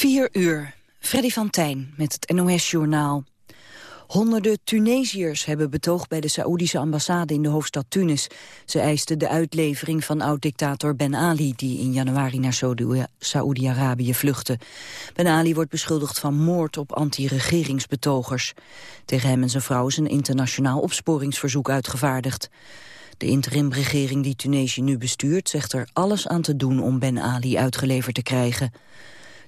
4 uur. Freddy van Tijn met het NOS-journaal. Honderden Tunesiërs hebben betoogd bij de Saoedische ambassade in de hoofdstad Tunis. Ze eisten de uitlevering van oud-dictator Ben Ali... die in januari naar Saoedi-Arabië vluchtte. Ben Ali wordt beschuldigd van moord op anti-regeringsbetogers. Tegen hem en zijn vrouw is een internationaal opsporingsverzoek uitgevaardigd. De interimregering die Tunesië nu bestuurt zegt er alles aan te doen om Ben Ali uitgeleverd te krijgen.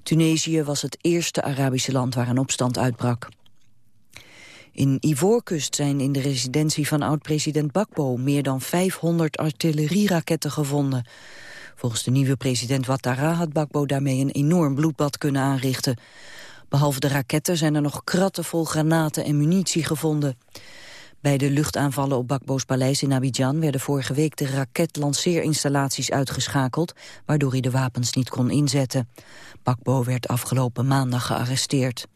Tunesië was het eerste Arabische land waar een opstand uitbrak. In Ivoorkust zijn in de residentie van oud-president Bakbo meer dan 500 artillerieraketten gevonden. Volgens de nieuwe president Ouattara had Bakbo daarmee een enorm bloedbad kunnen aanrichten. Behalve de raketten zijn er nog kratten vol granaten en munitie gevonden. Bij de luchtaanvallen op Bakbo's paleis in Abidjan werden vorige week de raketlanceerinstallaties uitgeschakeld, waardoor hij de wapens niet kon inzetten. Bakbo werd afgelopen maandag gearresteerd.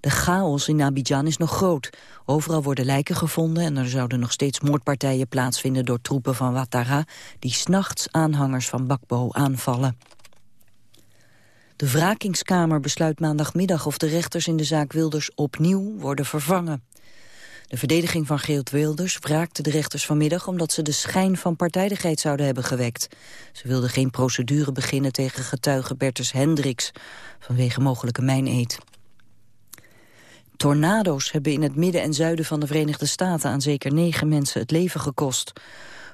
De chaos in Abidjan is nog groot. Overal worden lijken gevonden en er zouden nog steeds moordpartijen plaatsvinden door troepen van Ouattara die s'nachts aanhangers van Bakbo aanvallen. De wrakingskamer besluit maandagmiddag of de rechters in de zaak Wilders opnieuw worden vervangen. De verdediging van Geert Wilders wraakte de rechters vanmiddag... omdat ze de schijn van partijdigheid zouden hebben gewekt. Ze wilden geen procedure beginnen tegen getuige Bertus Hendricks... vanwege mogelijke mijneed. Tornado's hebben in het midden en zuiden van de Verenigde Staten... aan zeker negen mensen het leven gekost.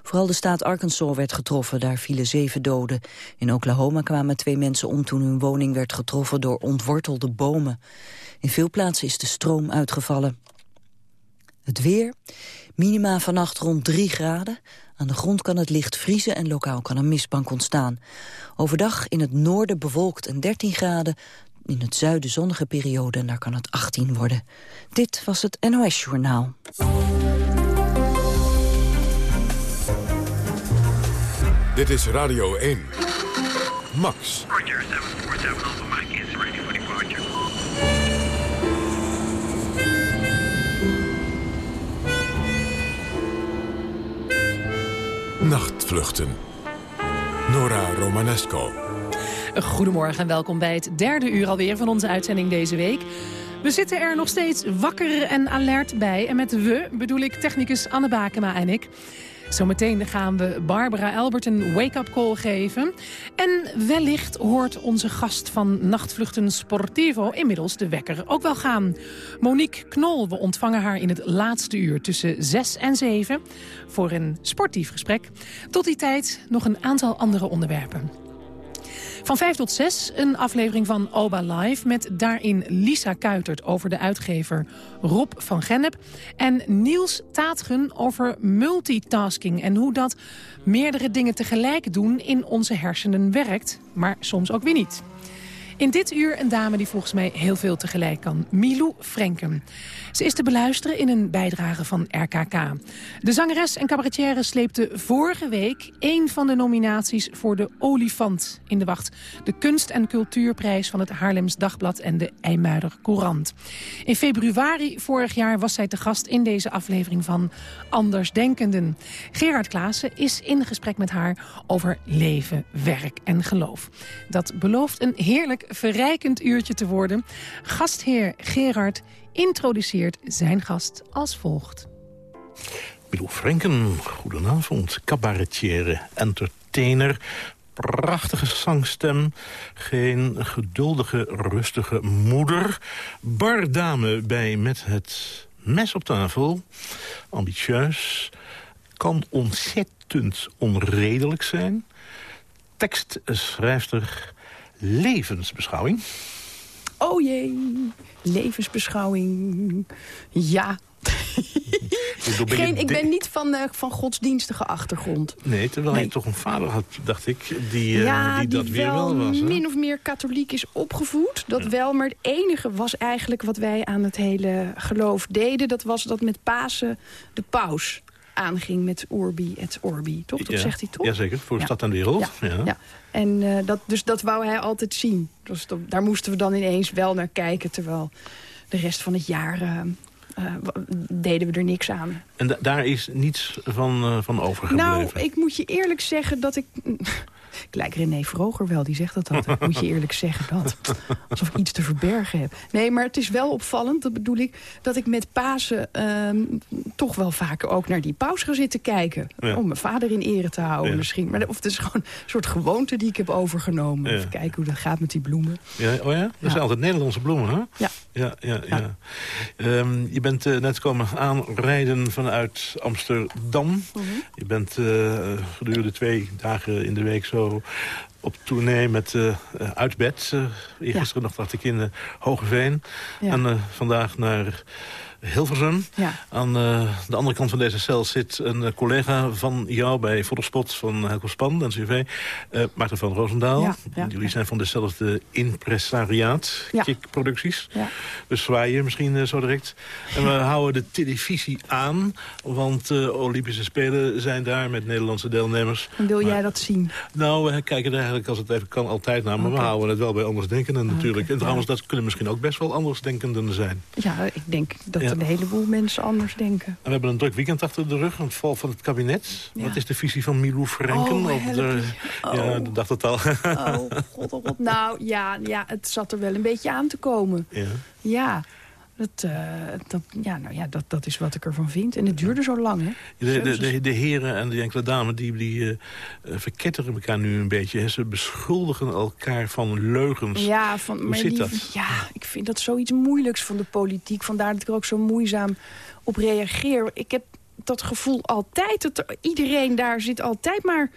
Vooral de staat Arkansas werd getroffen, daar vielen zeven doden. In Oklahoma kwamen twee mensen om toen hun woning werd getroffen... door ontwortelde bomen. In veel plaatsen is de stroom uitgevallen. Het weer. Minima vannacht rond 3 graden. Aan de grond kan het licht vriezen en lokaal kan een mistbank ontstaan. Overdag in het noorden bewolkt en 13 graden. In het zuiden zonnige periode en daar kan het 18 worden. Dit was het NOS Journaal. Dit is Radio 1. Max. Nachtvluchten. Nora Romanesco. Goedemorgen en welkom bij het derde uur alweer van onze uitzending deze week. We zitten er nog steeds wakker en alert bij. En met we bedoel ik technicus Anne Bakema en ik. Zometeen gaan we Barbara Albert een wake-up call geven. En wellicht hoort onze gast van Nachtvluchten Sportivo inmiddels de wekker ook wel gaan. Monique Knol, we ontvangen haar in het laatste uur tussen 6 en 7 voor een sportief gesprek. Tot die tijd nog een aantal andere onderwerpen. Van 5 tot 6 een aflevering van Oba Live... met daarin Lisa Kuitert over de uitgever Rob van Gennep... en Niels Taatgen over multitasking... en hoe dat meerdere dingen tegelijk doen in onze hersenen werkt... maar soms ook weer niet. In dit uur een dame die volgens mij heel veel tegelijk kan. Milou Frenken. Ze is te beluisteren in een bijdrage van RKK. De zangeres en cabaretière sleepte vorige week... een van de nominaties voor de Olifant in de wacht. De kunst- en cultuurprijs van het Haarlems Dagblad en de IJmuider Courant. In februari vorig jaar was zij te gast in deze aflevering van Andersdenkenden. Gerard Klaassen is in gesprek met haar over leven, werk en geloof. Dat belooft een heerlijk verrijkend uurtje te worden. Gastheer Gerard introduceert zijn gast als volgt. Milou Frenken, goedenavond. Cabaretière, entertainer, prachtige zangstem. Geen geduldige, rustige moeder. Bardame bij met het mes op tafel. Ambitieus. Kan ontzettend onredelijk zijn. Tekstschrijfster levensbeschouwing. Oh jee, levensbeschouwing. Ja. Geen, ik ben niet van, uh, van godsdienstige achtergrond. Nee, terwijl nee. je toch een vader had, dacht ik, die, uh, ja, die, die dat weer wel was. Hè? min of meer katholiek is opgevoed. Dat ja. wel, maar het enige was eigenlijk wat wij aan het hele geloof deden. Dat was dat met Pasen de paus aanging met Orbi et Orbi. Toch? Dat ja. zegt hij toch? Jazeker, voor de stad en wereld. Ja. ja. En uh, dat, dus dat wou hij altijd zien. Dus dat, daar moesten we dan ineens wel naar kijken. Terwijl de rest van het jaar uh, uh, deden we er niks aan. En da daar is niets van, van overgebleven? Nou, ik moet je eerlijk zeggen dat ik... Ik lijk René Vroger wel, die zegt dat altijd. Moet je eerlijk zeggen dat. Alsof ik iets te verbergen heb. Nee, maar het is wel opvallend, dat bedoel ik... dat ik met Pasen ehm, toch wel vaker ook naar die paus ga zitten kijken. Om mijn vader in ere te houden misschien. Maar, of het is gewoon een soort gewoonte die ik heb overgenomen. Even kijken hoe dat gaat met die bloemen. Ja, oh ja? Dat zijn altijd Nederlandse bloemen, hè? Ja. Ja, ja, ja. Ehm, je bent uh, net komen aanrijden vanuit Amsterdam. Mhm. Je bent uh, gedurende twee dagen in de week zo op tournee met uh, Uit Bed. Uh, gisteren nog dacht ik in Hogeveen. En vandaag naar Hilversum. Ja. Aan uh, de andere kant van deze cel zit een uh, collega van jou bij Fotospot van Helco Span, NCV. Uh, eh, Maarten van Roosendaal. Ja, ja, Jullie zijn van dezelfde impresariaat, ja. Producties. Dus zwaaien misschien zo direct. En we houden de televisie aan, want Olympische Spelen zijn daar met Nederlandse deelnemers. En wil jij dat zien? Nou, we kijken er eigenlijk als het even kan altijd naar, maar we houden het wel bij andersdenkenden natuurlijk. En trouwens, dat kunnen misschien ook best wel andersdenkenden zijn. Ja, ik denk dat een heleboel mensen anders denken. En we hebben een druk weekend achter de rug, een val van het kabinet. Wat is de visie van Milou Frenken? Oh, op de, oh. Ja, dat dacht het al. Oh, god, oh god. Nou, ja, ja, het zat er wel een beetje aan te komen. Ja. Ja. Dat, uh, dat, ja, nou ja, dat, dat is wat ik ervan vind. En het duurde zo lang, hè? De, de, de, de heren en de enkele dames die, die uh, verketteren elkaar nu een beetje. Hè? Ze beschuldigen elkaar van leugens. Ja, van, Hoe zit die, dat? Ja, ik vind dat zoiets moeilijks van de politiek. Vandaar dat ik er ook zo moeizaam op reageer. Ik heb dat gevoel altijd. Dat iedereen daar zit altijd maar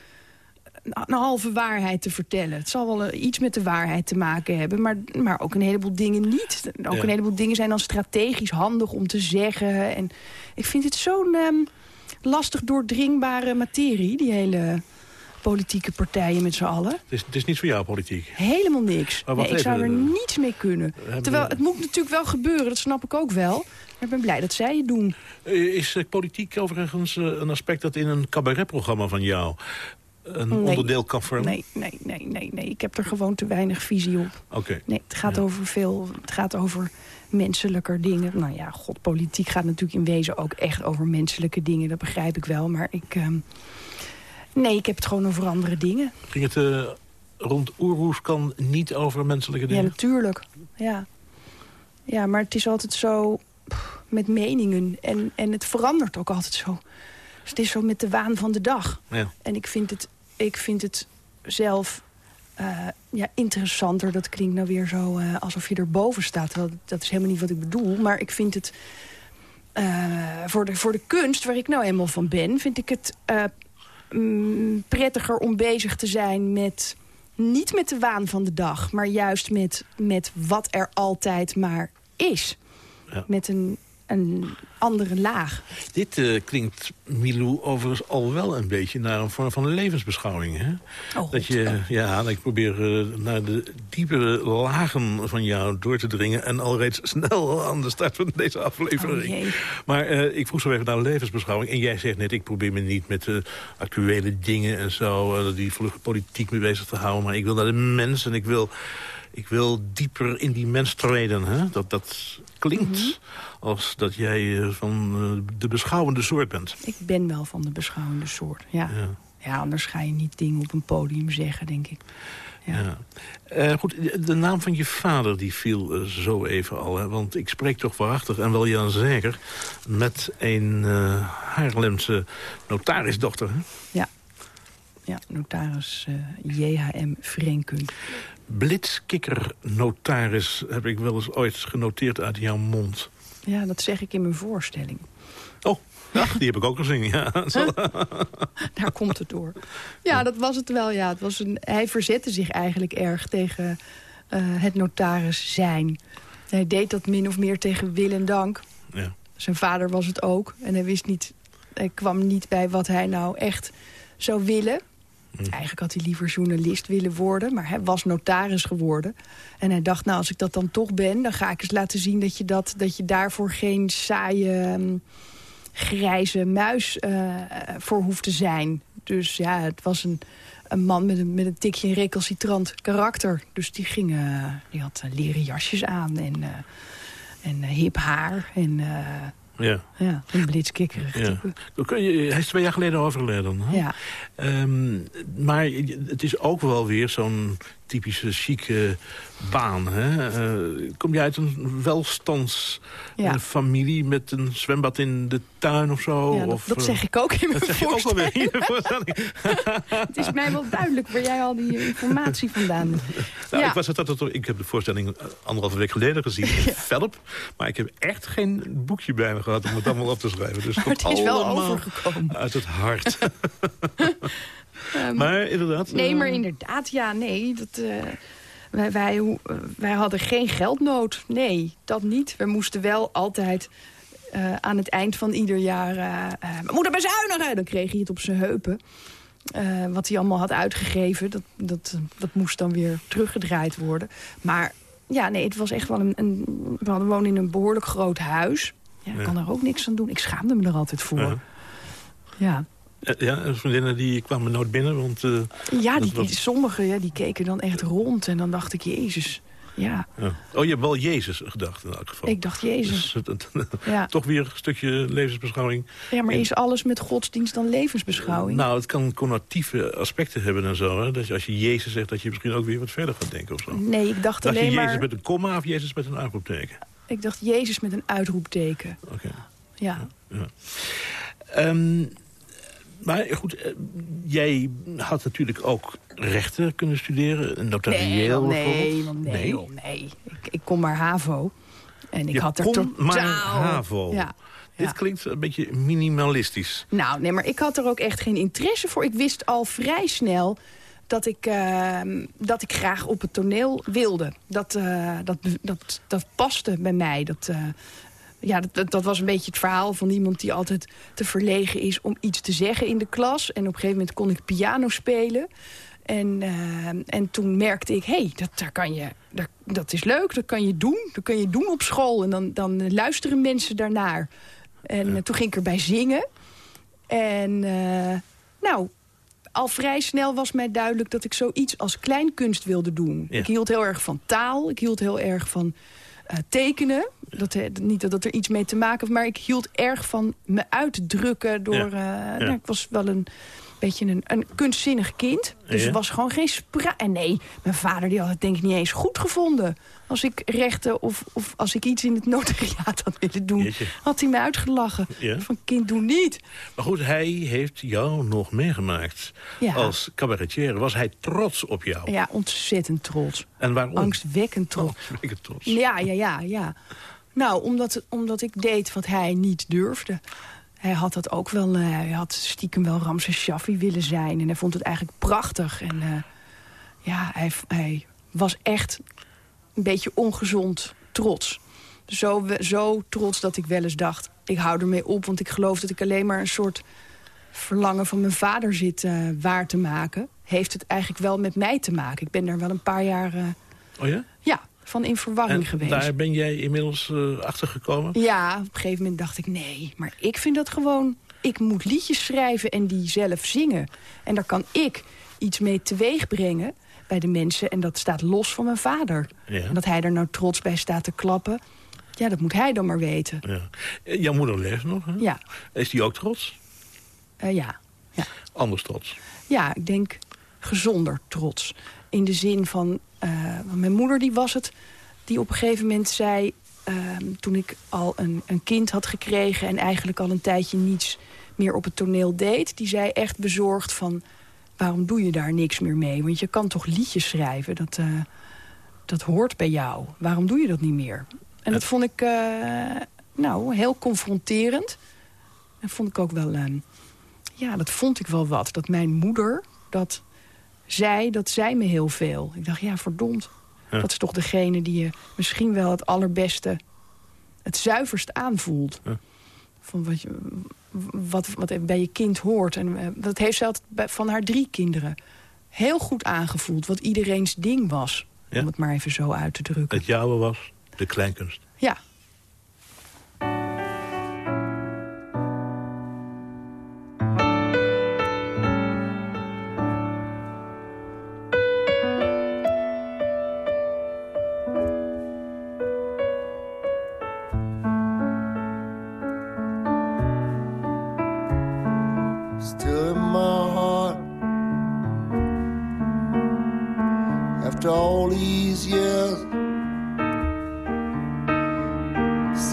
een halve waarheid te vertellen. Het zal wel iets met de waarheid te maken hebben, maar, maar ook een heleboel dingen niet. Ook een heleboel dingen zijn dan strategisch handig om te zeggen. En ik vind het zo'n um, lastig doordringbare materie, die hele politieke partijen met z'n allen. Het is, het is niet voor jou politiek? Helemaal niks. Nee, ik zou er niets mee kunnen. Terwijl het moet natuurlijk wel gebeuren, dat snap ik ook wel. ik ben blij dat zij het doen. Is politiek overigens eh, een aspect dat in een cabaretprogramma van jou een onderdeel kan vormen? Nee, nee, nee, nee, nee. Ik heb er gewoon te weinig visie op. Oké. Nee, het gaat over veel... Het gaat over menselijker dingen. Nou ja, god, politiek gaat natuurlijk in wezen ook echt over menselijke dingen. Dat begrijp ik wel, maar ik... Ehm, nee, ik heb het gewoon over andere dingen. Ging het uh, rond Oerhoes kan niet over menselijke dingen? Ja, natuurlijk. Ja. Ja, maar het is altijd zo met meningen. En, en het verandert ook altijd zo. Dus het is zo met de waan van de dag. Ja. En ik vind het ik vind het zelf uh, ja, interessanter. Dat klinkt nou weer zo uh, alsof je erboven staat. Dat, dat is helemaal niet wat ik bedoel. Maar ik vind het... Uh, voor, de, voor de kunst, waar ik nou eenmaal van ben... vind ik het mm, prettiger om bezig te zijn met... niet met de waan van de dag... maar juist met, met wat er altijd maar is. Ja. Met een een andere laag. Dit uh, klinkt, Milou, overigens al wel een beetje naar een vorm van levensbeschouwing. Hè? Oh, dat je, ja, ik probeer uh, naar de diepere lagen van jou door te dringen... en al reeds snel aan de start van deze aflevering. Oh, maar uh, ik vroeg zo even naar levensbeschouwing. En jij zegt net, ik probeer me niet met actuele dingen en zo... die politiek mee bezig te houden. Maar ik wil naar de mensen en ik wil ik wil dieper in die mens treden. Hè? Dat, dat klinkt mhm. als dat jij eh, van eh, de beschouwende soort bent. Ik ben wel van de beschouwende soort, ja. ja. ja anders ga je niet dingen op een podium zeggen, denk ik. Ja. Uh, goed, de naam van je vader die viel zo even al. Hè? Want ik spreek toch waarachtig en wel Jan Zeker... met een uh, Haarlemse notarisdochter. Hè? Ja. Ja, notaris JHM Vrenken. Blitzkikker-notaris heb ik wel eens ooit genoteerd uit jouw mond. Ja, dat zeg ik in mijn voorstelling. Oh, die heb ik ook gezien, ja. Daar komt het door. Ja, dat was het wel, ja. Het was een, hij verzette zich eigenlijk erg tegen uh, het notaris zijn. Hij deed dat min of meer tegen wil en dank. Ja. Zijn vader was het ook. En hij wist niet, hij kwam niet bij wat hij nou echt zou willen. Hm. Eigenlijk had hij liever journalist willen worden, maar hij was notaris geworden. En hij dacht, nou, als ik dat dan toch ben... dan ga ik eens laten zien dat je, dat, dat je daarvoor geen saaie, um, grijze muis uh, voor hoeft te zijn. Dus ja, het was een, een man met een, met een tikje recalcitrant karakter. Dus die, ging, uh, die had leren jasjes aan en, en hip haar en Ja. Ja, een blitskikkerig Ja. Hij is twee jaar geleden overleden. Hè? Ja. Ehm, maar het is ook wel weer zo'n typische chique baan. Hè? Eh, kom je uit een Ja. welstandsfamilie met een zwembad in de tuin of zo? Ja, dat, of, dat eh, zeg ik ook in mijn dat zeg je ook voorstelling. alweer in de voorstelling. Het is mij wel duidelijk waar jij al die informatie vandaan... Nou, ja. ik, was het altijd, ik heb de voorstelling eh, anderhalve week geleden gezien in Velp. Maar ik heb echt geen boekje bij me gehad om het allemaal op te schrijven. Dus Maar het is wel allemaal overgekomen. Uit het hart. Ehm, maar inderdaad... Nee, eh, maar inderdaad, ja, nee. Dat, eh, wij, wij, wij hadden geen geldnood. Nee, dat niet. We moesten wel altijd eh, aan het eind van ieder jaar... we moeten bezuinigen! Dan kreeg hij het op zijn heupen. Wat hij allemaal had uitgegeven, dat, dat, dat moest dan weer teruggedraaid worden. Maar ja, nee, het was echt wel een... een we hadden wonen in een behoorlijk groot huis. Ja, ik Ja. kan er ook niks aan doen. Ik schaamde me er altijd voor. Ja. Ja. Eh, Ja, en vriendinnen die kwamen nooit binnen, want... eh, Ja, die, sommigen ja, die keken dan echt rond. En dan dacht ik, Jezus. Ja, ja. Oh, je hebt wel Jezus gedacht in elk geval. ik dacht, Jezus. Dus, Ja, toch weer een stukje levensbeschouwing. ja maar is alles met godsdienst dan levensbeschouwing? Nou, het kan connotatieve aspecten hebben en zo. Hè? Dat je, als je Jezus zegt, dat je misschien ook weer wat verder gaat denken of zo. nee, ik dacht Dacht je alleen Jezus maar... met een komma of Jezus met een uitroepteken? Ik dacht Jezus met een uitroepteken. Oké. Ja, Ehm, maar goed, eh, jij had natuurlijk ook rechten kunnen studeren. Een nee, notarieel bijvoorbeeld. nee, nee, Nee? joh, nee. Ik, ik kom maar HAVO. En ik Je had er kon totaal... maar HAVO. Ja, Dit ja. klinkt een beetje minimalistisch. Nou, nee, maar ik had er ook echt geen interesse voor. Ik wist al vrij snel dat ik, eh, dat ik graag op het toneel wilde. Dat, eh, dat, dat, dat paste bij mij. Dat, eh, ja, dat- dat, was een beetje het verhaal van iemand die altijd te verlegen is... om iets te zeggen in de klas. En op een gegeven moment kon ik piano spelen. En, eh, en toen merkte ik, hé, hey, dat, daar kan je, daar, dat is leuk, dat kan je doen. Dat kan je doen op school en dan, dan luisteren mensen daarnaar. En eh, toen ging ik erbij zingen. En eh, nou, al vrij snel was mij duidelijk dat ik zoiets als kleinkunst wilde doen. Ja. Ik hield heel erg van taal, ik hield heel erg van tekenen. Dat, niet dat dat er iets mee te maken heeft, maar ik hield erg van me uitdrukken. Door, Ja. eh, nou, ik was wel een beetje een, een kunstzinnig kind. Dus Ja. er was gewoon geen spra... En nee, mijn vader die had het denk ik niet eens goed gevonden. Als ik rechten of, of als ik iets in het notariaat had willen doen... Jeetje. had hij me uitgelachen. Ja. Van kind, doe niet. Maar goed, hij heeft jou nog meegemaakt. Ja. Als cabaretier was hij trots op jou. Ja, ontzettend trots. En waarom? Angstwekkend trots. Het trots. Ja, ja, ja, ja. Nou, omdat, omdat ik deed wat hij niet durfde. Hij had dat ook wel, eh, hij had stiekem wel Ramses Shaffi willen zijn. En hij vond het eigenlijk prachtig. En eh, ja, hij, hij was echt een beetje ongezond trots. Zo, zo trots dat ik wel eens dacht, ik hou ermee op. Want ik geloof dat ik alleen maar een soort verlangen van mijn vader zit eh, waar te maken. Heeft het eigenlijk wel met mij te maken. Ik ben daar wel een paar jaar Oh ja? ja, van in verwarring En geweest. daar ben jij inmiddels eh achter gekomen? Ja, op een gegeven moment dacht ik, nee, maar ik vind dat gewoon... Ik moet liedjes schrijven en die zelf zingen. En daar kan ik iets mee teweeg brengen bij de mensen. En dat staat los van mijn vader. Ja. En dat hij er nou trots bij staat te klappen... ja, dat moet hij dan maar weten. Ja. Eh, Jouw moeder leeft nog, hè? Ja, Is die ook trots? eh, ja, ja. Anders trots. Ja, ik denk gezonder trots. In de zin van, eh, mijn moeder die was het... die op een gegeven moment zei... ehm, toen ik al een, een kind had gekregen... en eigenlijk al een tijdje niets meer op het toneel deed... die zei echt bezorgd van... waarom doe je daar niks meer mee? Want je kan toch liedjes schrijven? Dat, eh, dat hoort bij jou. Waarom doe je dat niet meer? En dat vond ik eh, nou, heel confronterend. En vond ik ook wel... ehm, ja, dat vond ik wel wat. Dat mijn moeder dat zei, dat zei me heel veel. Ik dacht, ja, verdomd. Ja. Dat is toch degene die je misschien wel het allerbeste... het zuiverst aanvoelt. Ja. Van wat, je, wat, wat bij je kind hoort. En eh, dat heeft ze altijd van haar drie kinderen heel goed aangevoeld. Wat iedereen's ding was. Ja. Om het maar even zo uit te drukken. Het jouwe was de kleinkunst. Ja.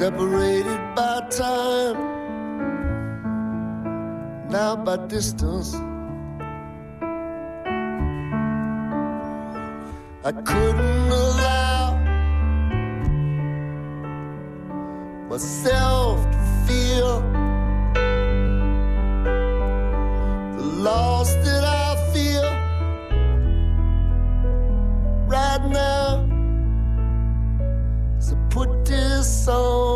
separated by time now by distance. I couldn't allow myself soul.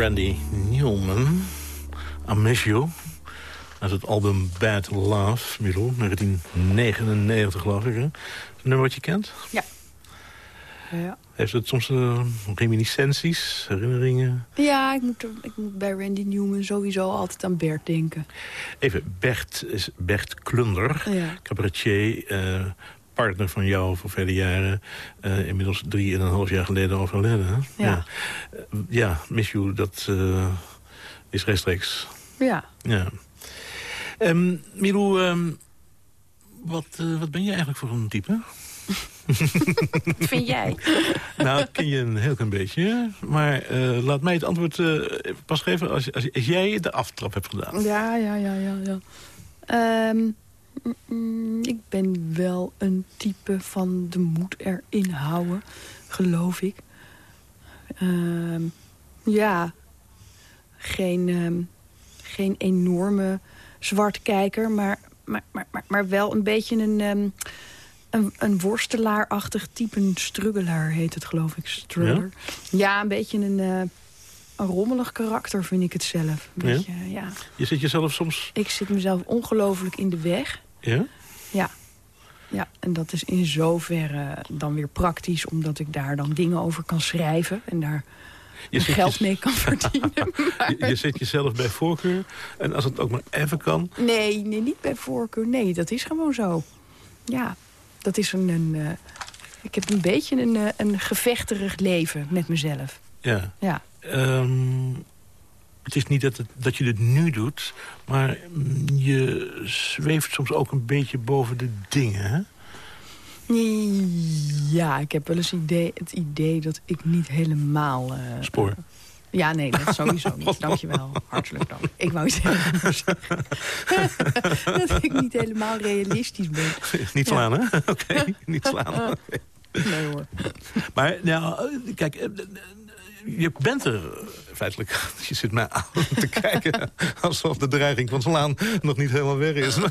Randy Newman, I Miss You. Uit het album Bad Love, Milo, 1999 geloof ik. Hè? Een nummer wat je kent? Ja. Ja. Heeft het soms eh, reminiscenties, herinneringen? Ja, ik moet, ik moet bij Randy Newman sowieso altijd aan Bert denken. Even, Bert is Bert Klunder, Ja. cabaretier, eh, partner van jou voor vele jaren. eh, inmiddels drie en een half jaar geleden overleden. hè? Ja. Eh, ja, Miss You, dat eh, is rechtstreeks. Ja. Ja. Ehm Milou, ehm, wat, eh, wat ben je eigenlijk voor een type? Wat vind jij? nou, ken je een heel klein beetje. Maar eh, laat mij het antwoord eh, pas geven als, als, als jij de aftrap hebt gedaan. Ja, ja, ja, ja. ja. Ehm, mm, mm, ik ben wel een type van de moed erin houden, geloof ik. Ehm, ja, geen, ehm, geen enorme zwartkijker, maar, maar, maar, maar, wel een beetje een, ehm, een, een worstelaarachtig type. Een struggelaar heet het, geloof ik. Struggler. Ja, een beetje een, eh, een rommelig karakter vind ik het zelf. Ja? beetje, ja. Je zit jezelf soms... Ik zit mezelf ongelooflijk in de weg. Ja? Ja. Ja, en dat is in zoverre dan weer praktisch... omdat ik daar dan dingen over kan schrijven... en daar Je geld je- mee kan verdienen. Maar- Je, je zet jezelf bij voorkeur. En als het ook maar even kan... Nee, nee, niet bij voorkeur. Nee, dat is gewoon zo. Ja, dat is een, een, eh, Ik heb een beetje een, eh, een gevechterig leven met mezelf. Ja. Ja. Ehm, het is niet dat, het, dat je het nu doet, maar mm, je zweeft soms ook een beetje boven de dingen, hè? Ja, ik heb wel eens idee, het idee dat ik niet helemaal... eh, Spoor. Ja, nee, dat sowieso niet. Dankjewel. Hartelijk dank. Ik wou zeggen. dat ik niet helemaal realistisch ben. niet Ja. slaan, hè? Oké, niet slaan. Nee hoor. Maar nou, kijk, eh, je bent er eh, feitelijk. Je zit mij aan te kijken alsof de dreiging van slaan nog niet helemaal weg is.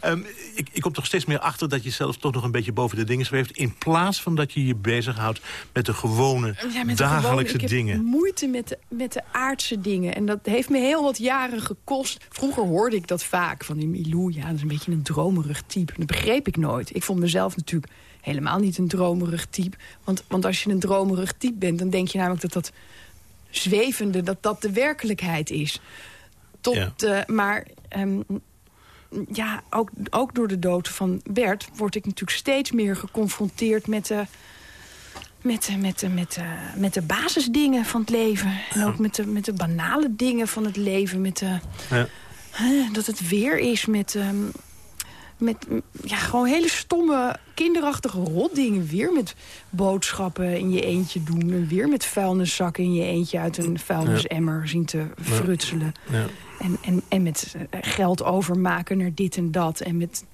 Ehm, ik, ik kom toch steeds meer achter dat je zelf toch nog een beetje boven de dingen zweeft... in plaats van dat je je bezighoudt met de gewone Ja, met de dagelijkse gewone- dingen. Ik heb moeite met de, met de aardse dingen. En dat heeft me heel wat jaren gekost. Vroeger hoorde ik dat vaak. Van die Milou, ja, dat is een beetje een dromerig type. Dat begreep ik nooit. Ik vond mezelf natuurlijk helemaal niet een dromerig type. Want, want als je een dromerig type bent... dan denk je namelijk dat dat zwevende... dat dat de werkelijkheid is. Tot, Ja. eh, maar ehm, ja, ook, ook door de dood van Bert... word ik natuurlijk steeds meer geconfronteerd met de met, de- met, de- met, de- met de basisdingen van het leven. En ook met de, met de banale dingen van het leven. Met de, Ja. dat het weer is met... ehm, met ja, gewoon hele stomme, kinderachtige rotdingen. Weer met boodschappen in je eentje doen. En weer met vuilniszakken in je eentje uit een vuilnisemmer zien te frutselen. Ja. En, en, en met eh, geld overmaken naar dit en dat. En met,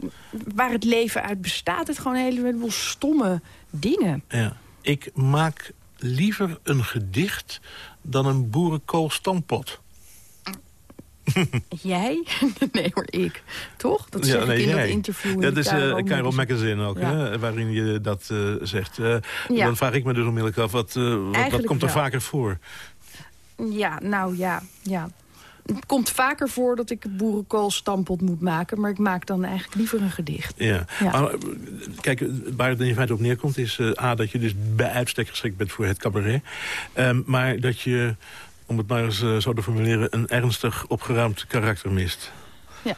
waar het leven uit bestaat, het gewoon een heleboel stomme dingen. Ja. Ik maak liever een gedicht dan een boerenkoolstampot. Jij? nee hoor, ik. Toch? Dat Ja, zeg nee, ik in jij. dat interview. in Dat is Cairo eh Cairo Magazine. Magazine ook, Ja. hè, waarin je dat eh, zegt. Ja. Dan vraag ik me dus onmiddellijk af, wat, wat, komt er wel. vaker voor? Ja, nou ja, ja. Het komt vaker voor dat ik boerenkoolstampot moet maken... maar ik maak dan eigenlijk liever een gedicht. Ja. Ja. Maar, kijk, waar het in feite op neerkomt is... A, dat je dus bij uitstek geschikt bent voor het cabaret. Ehm, maar dat je, om het maar eens eh, zo te formuleren... een ernstig opgeruimd karakter mist. Ja.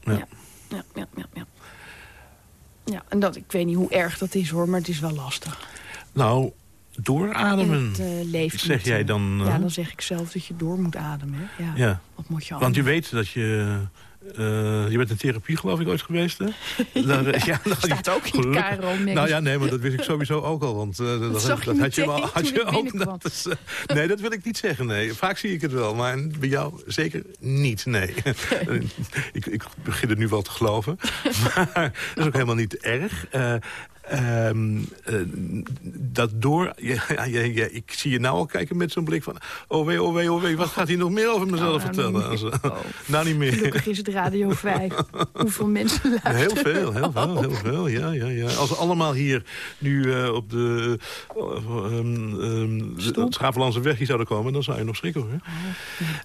Ja. Ja. Ja, ja, ja, ja. Ja, en dat, ik weet niet hoe erg dat is hoor, maar het is wel lastig. Nou, doorademen, het, eh, leven zeg niet, jij eh, dan... eh, Ja, dan zeg ik zelf dat je door moet ademen. hè. Ja. ja. Wat moet je Want je weet dat je... eh, je bent in therapie, geloof ik, ooit geweest, hè? Daar, eh, ja, nou, Staat ook in Magazine. Nou ja, nee, maar dat wist ik sowieso ook al. Want eh, dat, had je, wel, had je ook. Dat is, nee, dat wil ik niet zeggen. Nee. Vaak zie ik het wel, maar bij jou zeker niet. Nee. ik, ik begin het nu wel te geloven. Maar dat is ook helemaal niet erg. Eh, ehm, eh, dat door... Ja, ja, ik zie je nou al kijken met zo'n blik van... Oh wee, oh wee, oh wee, wat gaat hij nog meer over mezelf nou, vertellen? niet meer. Als- Oh. Nou, niet meer. Gelukkig is het Radio 5. Hoeveel mensen luisteren. Heel veel, heel veel, heel veel. Ja, ja, ja. Als we allemaal hier nu eh, op de, um, um, Schavelandse weg hier zouden komen... dan zou je nog schrikken, hoor.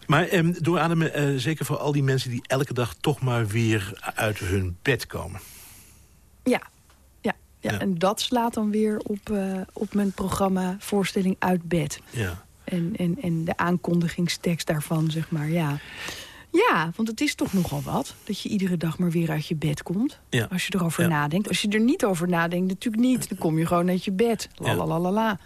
Maar um, doorademen, uh, zeker voor al die mensen... die elke dag toch maar weer uit hun bed komen. Ja, ja, en dat slaat dan weer op, eh, op mijn programma Voorstelling uit bed. Ja. En, en, en de aankondigingstekst daarvan, zeg maar, ja. Ja, want het is toch nogal wat. Dat je iedere dag maar weer uit je bed komt. Ja. Als je erover Ja. nadenkt. Als je er niet over nadenkt, natuurlijk niet. Dan kom je gewoon uit je bed. La la la la la.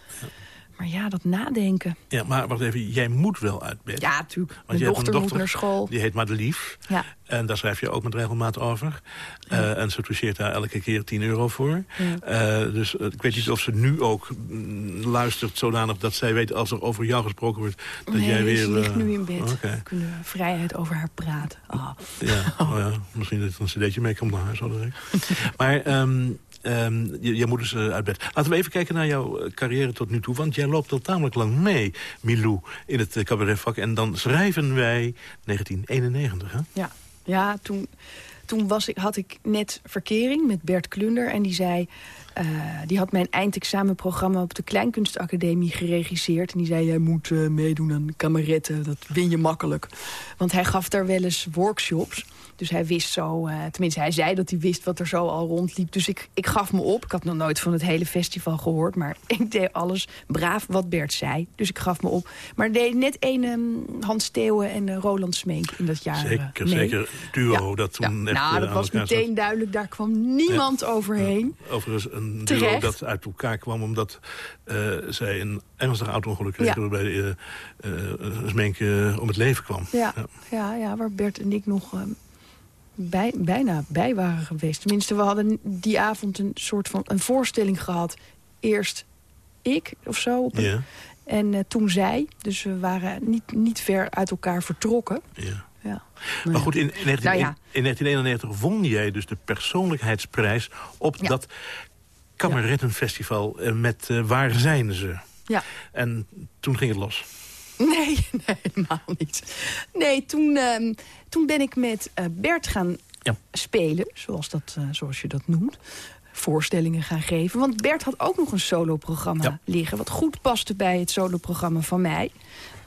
Maar ja, dat nadenken. ja, maar wacht even, jij moet wel uit bed. Ja, natuurlijk. Want je dochter, moet naar school. Die heet Madelief. Ja. En daar schrijf je ook met regelmaat over. Eh, en ze toucheert daar elke keer 10 euro voor. Ja. Eh, dus eh, ik weet niet of ze nu ook mm, luistert zodanig dat zij weet... als er over jou gesproken wordt, dat nee, jij weer... ze ligt nu in bed. Oké. We kunnen vrijheid over haar praten. Ah. Ja, oh ja, misschien dat er een cd'tje mee komt naar huis. zo direct. maar ehm ehm, je, moet dus eh, uit bed. Laten we even kijken naar jouw eh, carrière tot nu toe. Want jij loopt al tamelijk lang mee, Milou, in het eh, cabaretvak. En dan schrijven wij 1991, hè? Ja, ja toen, toen was ik, had ik net verkering met Bert Klunder. En die zei... die had mijn eindexamenprogramma op de Kleinkunstacademie geregisseerd. En die zei, jij moet meedoen aan kameretten. Dat win je makkelijk. Want hij gaf daar wel eens workshops. Dus hij wist zo, uh, tenminste hij zei dat hij wist wat er zo al rondliep. Dus ik, ik gaf me op. Ik had nog nooit van het hele festival gehoord. Maar ik deed alles braaf wat Bert zei. Dus ik gaf me op. Maar deed net een um, Hans Steeuwen en uh, Roland Smeek in dat jaar Zeker, mee. zeker. Duo dat toen echt Nou, dat was meteen zat. duidelijk. Daar kwam niemand overheen. Overigens een duo Terecht. dat uit elkaar kwam omdat zij een ernstig auto-ongeluk kreeg... Ja. waarbij uh, Smeek om het leven kwam. Ja, ja. ja, ja waar Bert en ik nog um, bij, bijna bij waren geweest. Tenminste, we hadden die avond een soort van een voorstelling gehad. Eerst ik of zo. Op een, Ja. En uh, toen zij. Dus we waren niet, niet ver uit elkaar vertrokken. Ja. Ja. Maar goed, in, in, 19, Nou ja. in 1991 won jij dus de persoonlijkheidsprijs... op Ja. dat kamerettenfestival eh, met uh, Waar zijn ze? Ja. En toen ging het los. Nee, nee, helemaal niet. Nee, toen, um, toen ben ik met uh, Bert gaan Ja. spelen, zoals, dat, uh, zoals je dat noemt. Voorstellingen gaan geven. Want Bert had ook nog een soloprogramma Ja. liggen... wat goed paste bij het soloprogramma van mij.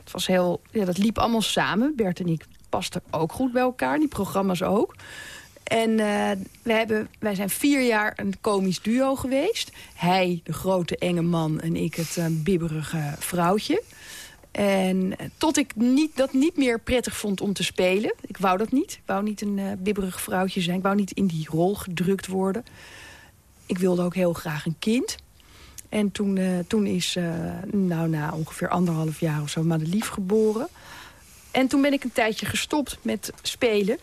Het was heel, ja, dat liep allemaal samen. Bert en ik pasten ook goed bij elkaar, die programma's ook. En uh, wij, hebben, wij zijn vier jaar een komisch duo geweest. Hij, de grote enge man, en ik het uh, bibberige vrouwtje. En eh, tot ik niet, dat niet meer prettig vond om te spelen. Ik wou dat niet. Ik wou niet een uh, bibberig vrouwtje zijn. Ik wou niet in die rol gedrukt worden. Ik wilde ook heel graag een kind. En toen, uh, toen is, nou na ongeveer anderhalf jaar of zo, Madelief geboren. En toen ben ik een tijdje gestopt met spelen.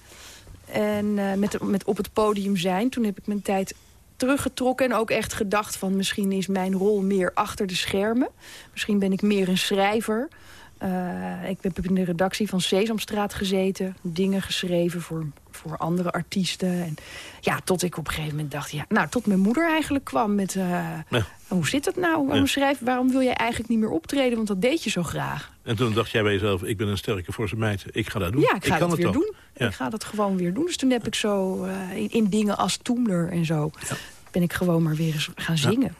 En met, met op het podium zijn. Toen heb ik mijn tijd teruggetrokken en ook echt gedacht van... misschien is mijn rol meer achter de schermen. Misschien ben ik meer een schrijver. Uh, ik heb in de redactie van Sesamstraat gezeten. Dingen geschreven voor, voor andere artiesten. En ja, tot ik op een gegeven moment dacht... Ja, nou, tot mijn moeder eigenlijk kwam met... Uh, ja. Hoe zit dat nou? Waarom, Ja. schrijf, waarom wil jij eigenlijk niet meer optreden? Want dat deed je zo graag. En toen dacht jij bij jezelf, ik ben een sterke forse meid. Ik ga dat doen. Ja, ik ga kan dat het weer doen. Ja. Ik ga dat gewoon weer doen. Dus toen heb ik zo uh, in, in, dingen als Toemler en zo... Ja. ben ik gewoon maar weer eens gaan zingen.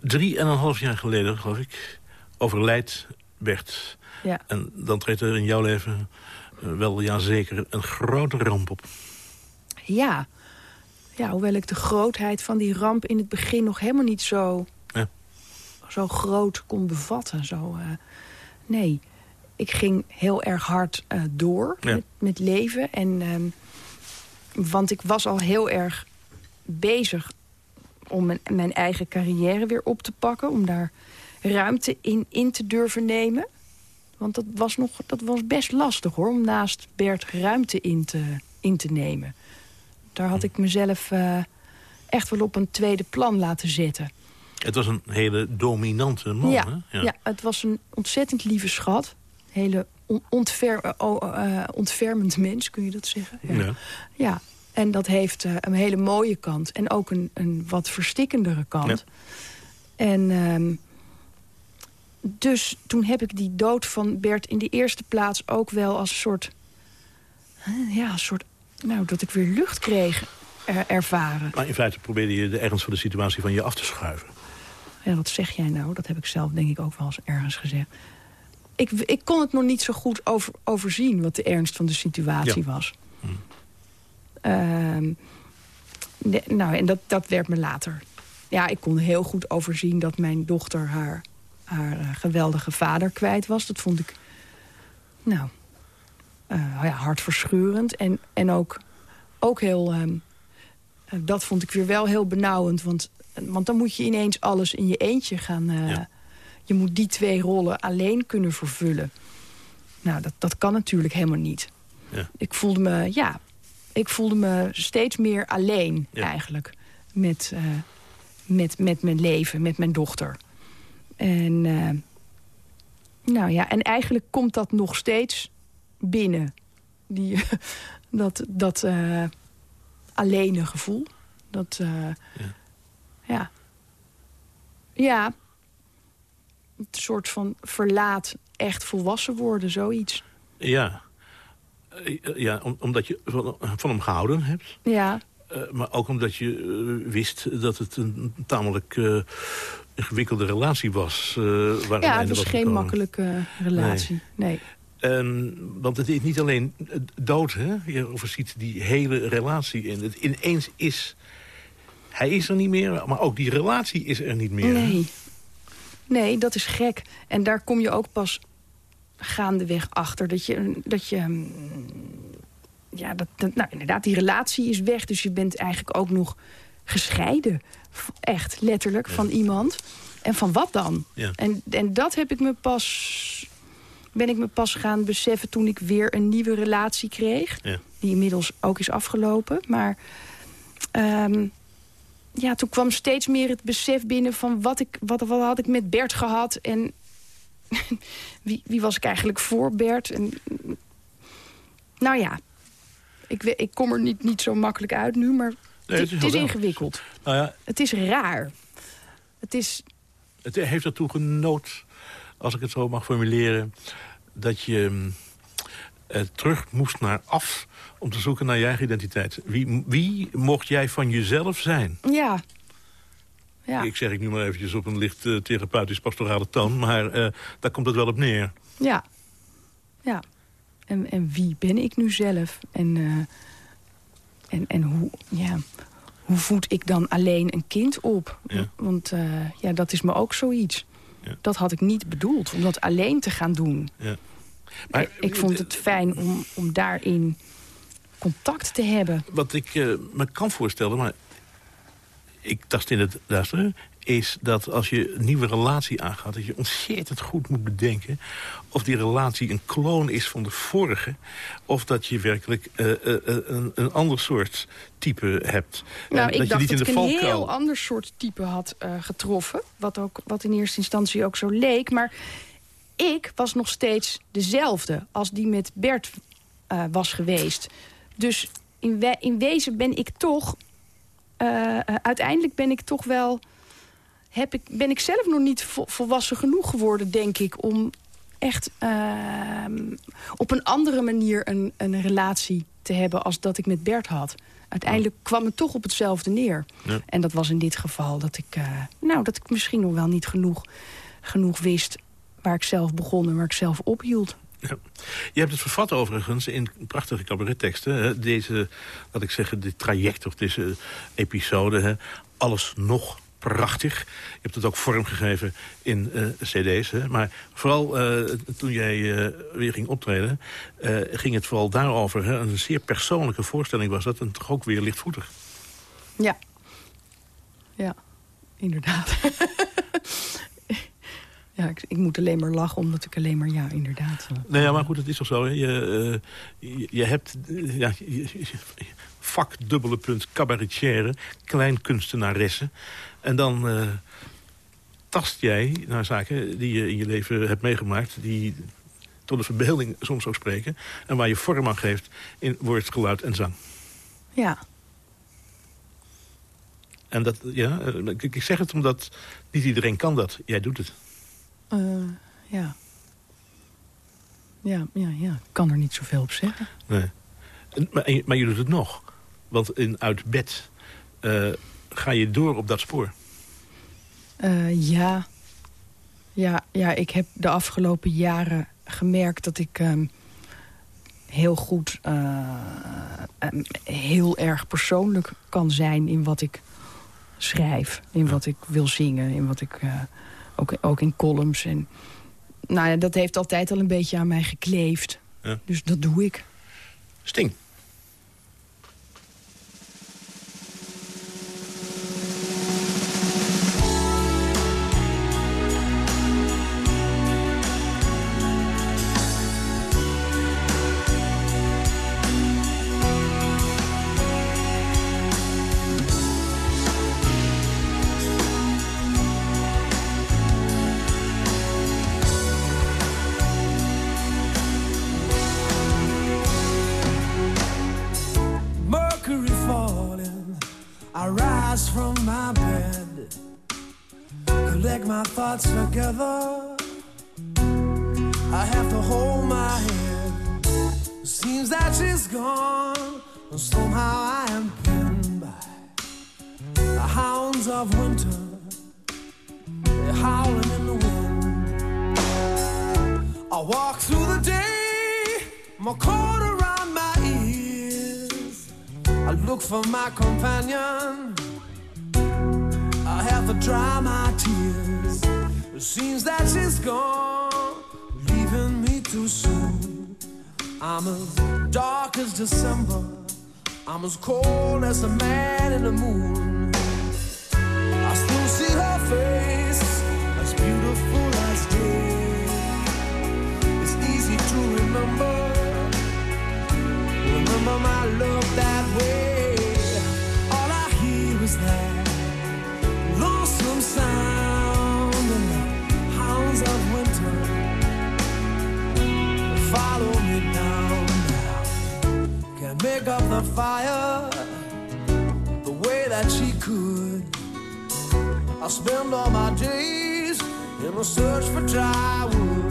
Drie en een half jaar geleden, geloof ik, overlijdt Bert. Ja. En dan treedt er in jouw leven uh, wel, ja zeker, een grote ramp op. Ja. ja, hoewel ik de grootheid van die ramp in het begin nog helemaal niet zo, Ja. zo groot kon bevatten. Zo, uh, nee, ik ging heel erg hard uh, door Ja. met, met leven. En, um, want ik was al heel erg bezig om mijn, mijn eigen carrière weer op te pakken. Om daar ruimte in, in te durven nemen. Want dat was, nog, dat was best lastig hoor, om naast Bert ruimte in te, in te nemen. Daar had ik mezelf uh, echt wel op een tweede plan laten zetten. Het was een hele dominante man, ja, hè? Ja. ja, het was een ontzettend lieve schat. Hele on ontfer uh, uh, ontfermend mens, kun je dat zeggen? Ja. ja. ja. En dat heeft uh, een hele mooie kant. En ook een, een wat verstikkendere kant. Ja. En um, dus toen heb ik die dood van Bert in de eerste plaats ook wel als een soort... Ja, een soort... Nou, dat ik weer lucht kreeg er, ervaren. Maar in feite probeerde je de ernst van de situatie van je af te schuiven. Ja, wat zeg jij nou? Dat heb ik zelf denk ik ook wel eens ergens gezegd. Ik, ik kon het nog niet zo goed over, overzien wat de ernst van de situatie Ja. was. Hm. Um, de, nou, en dat, dat werd me later. Ja, ik kon heel goed overzien dat mijn dochter haar, haar uh, geweldige vader kwijt was. Dat vond ik, nou, uh, ja, hartverscheurend. En, en ook, ook heel, um, uh, dat vond ik weer wel heel benauwend. Want, want dan moet je ineens alles in je eentje gaan... uh, Ja. Je moet die twee rollen alleen kunnen vervullen. Nou, dat, dat kan natuurlijk helemaal niet. Ja. Ik voelde me, ja, ik voelde me steeds meer alleen Ja. eigenlijk. Met, uh, met, met mijn leven, met mijn dochter. En, uh, nou ja, en eigenlijk komt dat nog steeds binnen. Die, dat dat uh, gevoel. Dat, Ja. ja. Ja. Een soort van verlaat echt volwassen worden, zoiets. Ja, Eh, ja om, omdat je van, van hem gehouden hebt. Ja, Uh, maar ook omdat je uh, wist dat het een tamelijk ingewikkelde relatie was. waar ja het was geen makkelijke relatie. Nee. Ehm, want het is niet alleen dood, hè? Je overziet die hele relatie in. Het ineens is... Hij is er niet meer, maar ook die relatie is er niet meer. Nee. Nee, dat is gek. En daar kom je ook pas gaandeweg achter. Dat je... Dat je mm, ja, dat, nou, inderdaad, die relatie is weg. Dus je bent eigenlijk ook nog gescheiden. Echt, letterlijk, van iemand. En van wat dan? Ja. En, en dat heb ik me pas, ben ik me pas gaan beseffen toen ik weer een nieuwe relatie kreeg. Ja. Die inmiddels ook is afgelopen. Maar ehm, ja, toen kwam steeds meer het besef binnen van wat, ik, wat, wat had ik met Bert gehad. En wie, wie was ik eigenlijk voor Bert? En, nou ja, ik, ik kom er niet, niet zo makkelijk uit nu, maar Nee, het, is het is wel- ingewikkeld. Nou ja, Het is raar. Het is, het heeft ertoe genood, als ik het zo mag formuleren... dat je mm, eh, terug moest naar af om te zoeken naar je eigen identiteit. Wie, wie mocht jij van jezelf zijn? ja. Ja, Ik zeg ik nu maar eventjes op een licht eh, therapeutisch pastorale toon... maar eh, daar komt het wel op neer. ja. Ja. En, en wie ben ik nu zelf? En, eh, en, en hoe, ja, hoe voed ik dan alleen een kind op? Ja. Want ja, dat is me ook zoiets. Ja. Dat had ik niet bedoeld, om dat alleen te gaan doen. Maar, ik, ik vond het fijn om, om daarin contact te hebben. Wat ik me kan voorstellen, maar ik tast in het duister... is dat als je een nieuwe relatie aangaat... dat je ontzettend goed moet bedenken... of die relatie een kloon is van de vorige... of dat je werkelijk eh, eh, eh, een, een ander soort type hebt. Nou, ik dat dacht je niet dat in ik de een valkuil... heel ander soort type had getroffen. Wat, ook, wat in eerste instantie ook zo leek. Maar ik was nog steeds dezelfde als die met Bert was geweest. Dus in, we- in wezen ben ik toch... eh, uiteindelijk ben ik toch wel... Heb ik, ben ik zelf nog niet vo- volwassen genoeg geworden, denk ik... om echt ehm, op een andere manier een, een relatie te hebben... als dat ik met Bert had. Uiteindelijk kwam het toch op hetzelfde neer. Ja. En dat was in dit geval dat ik, eh, nou, dat ik misschien nog wel niet genoeg, genoeg wist... waar ik zelf begon en waar ik zelf ophield. Ja. Je hebt het vervat overigens in prachtige cabaretteksten. Hè? Deze, laat ik zeggen, dit traject of deze episode. Hè? Alles nog prachtig. Je hebt het ook vormgegeven in eh, cd's. Hè? Maar vooral eh, toen jij eh, weer ging optreden... ging het vooral daarover. Hè? Een zeer persoonlijke voorstelling was dat. En toch ook weer lichtvoetig. Ja. Ja, inderdaad. ja, ik, ik moet alleen maar lachen, omdat ik alleen maar... Ja, inderdaad. Nee, ja, maar goed, het is toch zo. Hè? Je, eh, je, je hebt eh, ja, je- je- vak dubbele punt cabaretière, kleinkunstenaresse. En dan eh, tast jij naar zaken die je in je leven hebt meegemaakt... die tot de verbeelding soms ook spreken... en waar je vorm aan geeft in woord, geluid en zang. Ja, En dat, ja, ik, ik zeg het omdat niet iedereen kan dat. Jij doet het. Eh, ja. Ja, ja, ja. Ik kan er niet zoveel op zeggen. Nee. Maar, maar je doet het nog. Want in Uit Bed eh, ga je door op dat spoor. Eh, ja. Ja, ja, ik heb de afgelopen jaren gemerkt dat ik ehm, heel goed, ehm, heel erg persoonlijk kan zijn in wat ik schrijf. In wat ik wil zingen, in wat ik, ook, ook in columns. En, nou ja, dat heeft altijd al een beetje aan mij gekleefd. Ja. Dus dat doe ik. Sting. December. I'm as cold as the man in the moon. Can't up the fire the way that she could. I spend all my days in a search for dry wood.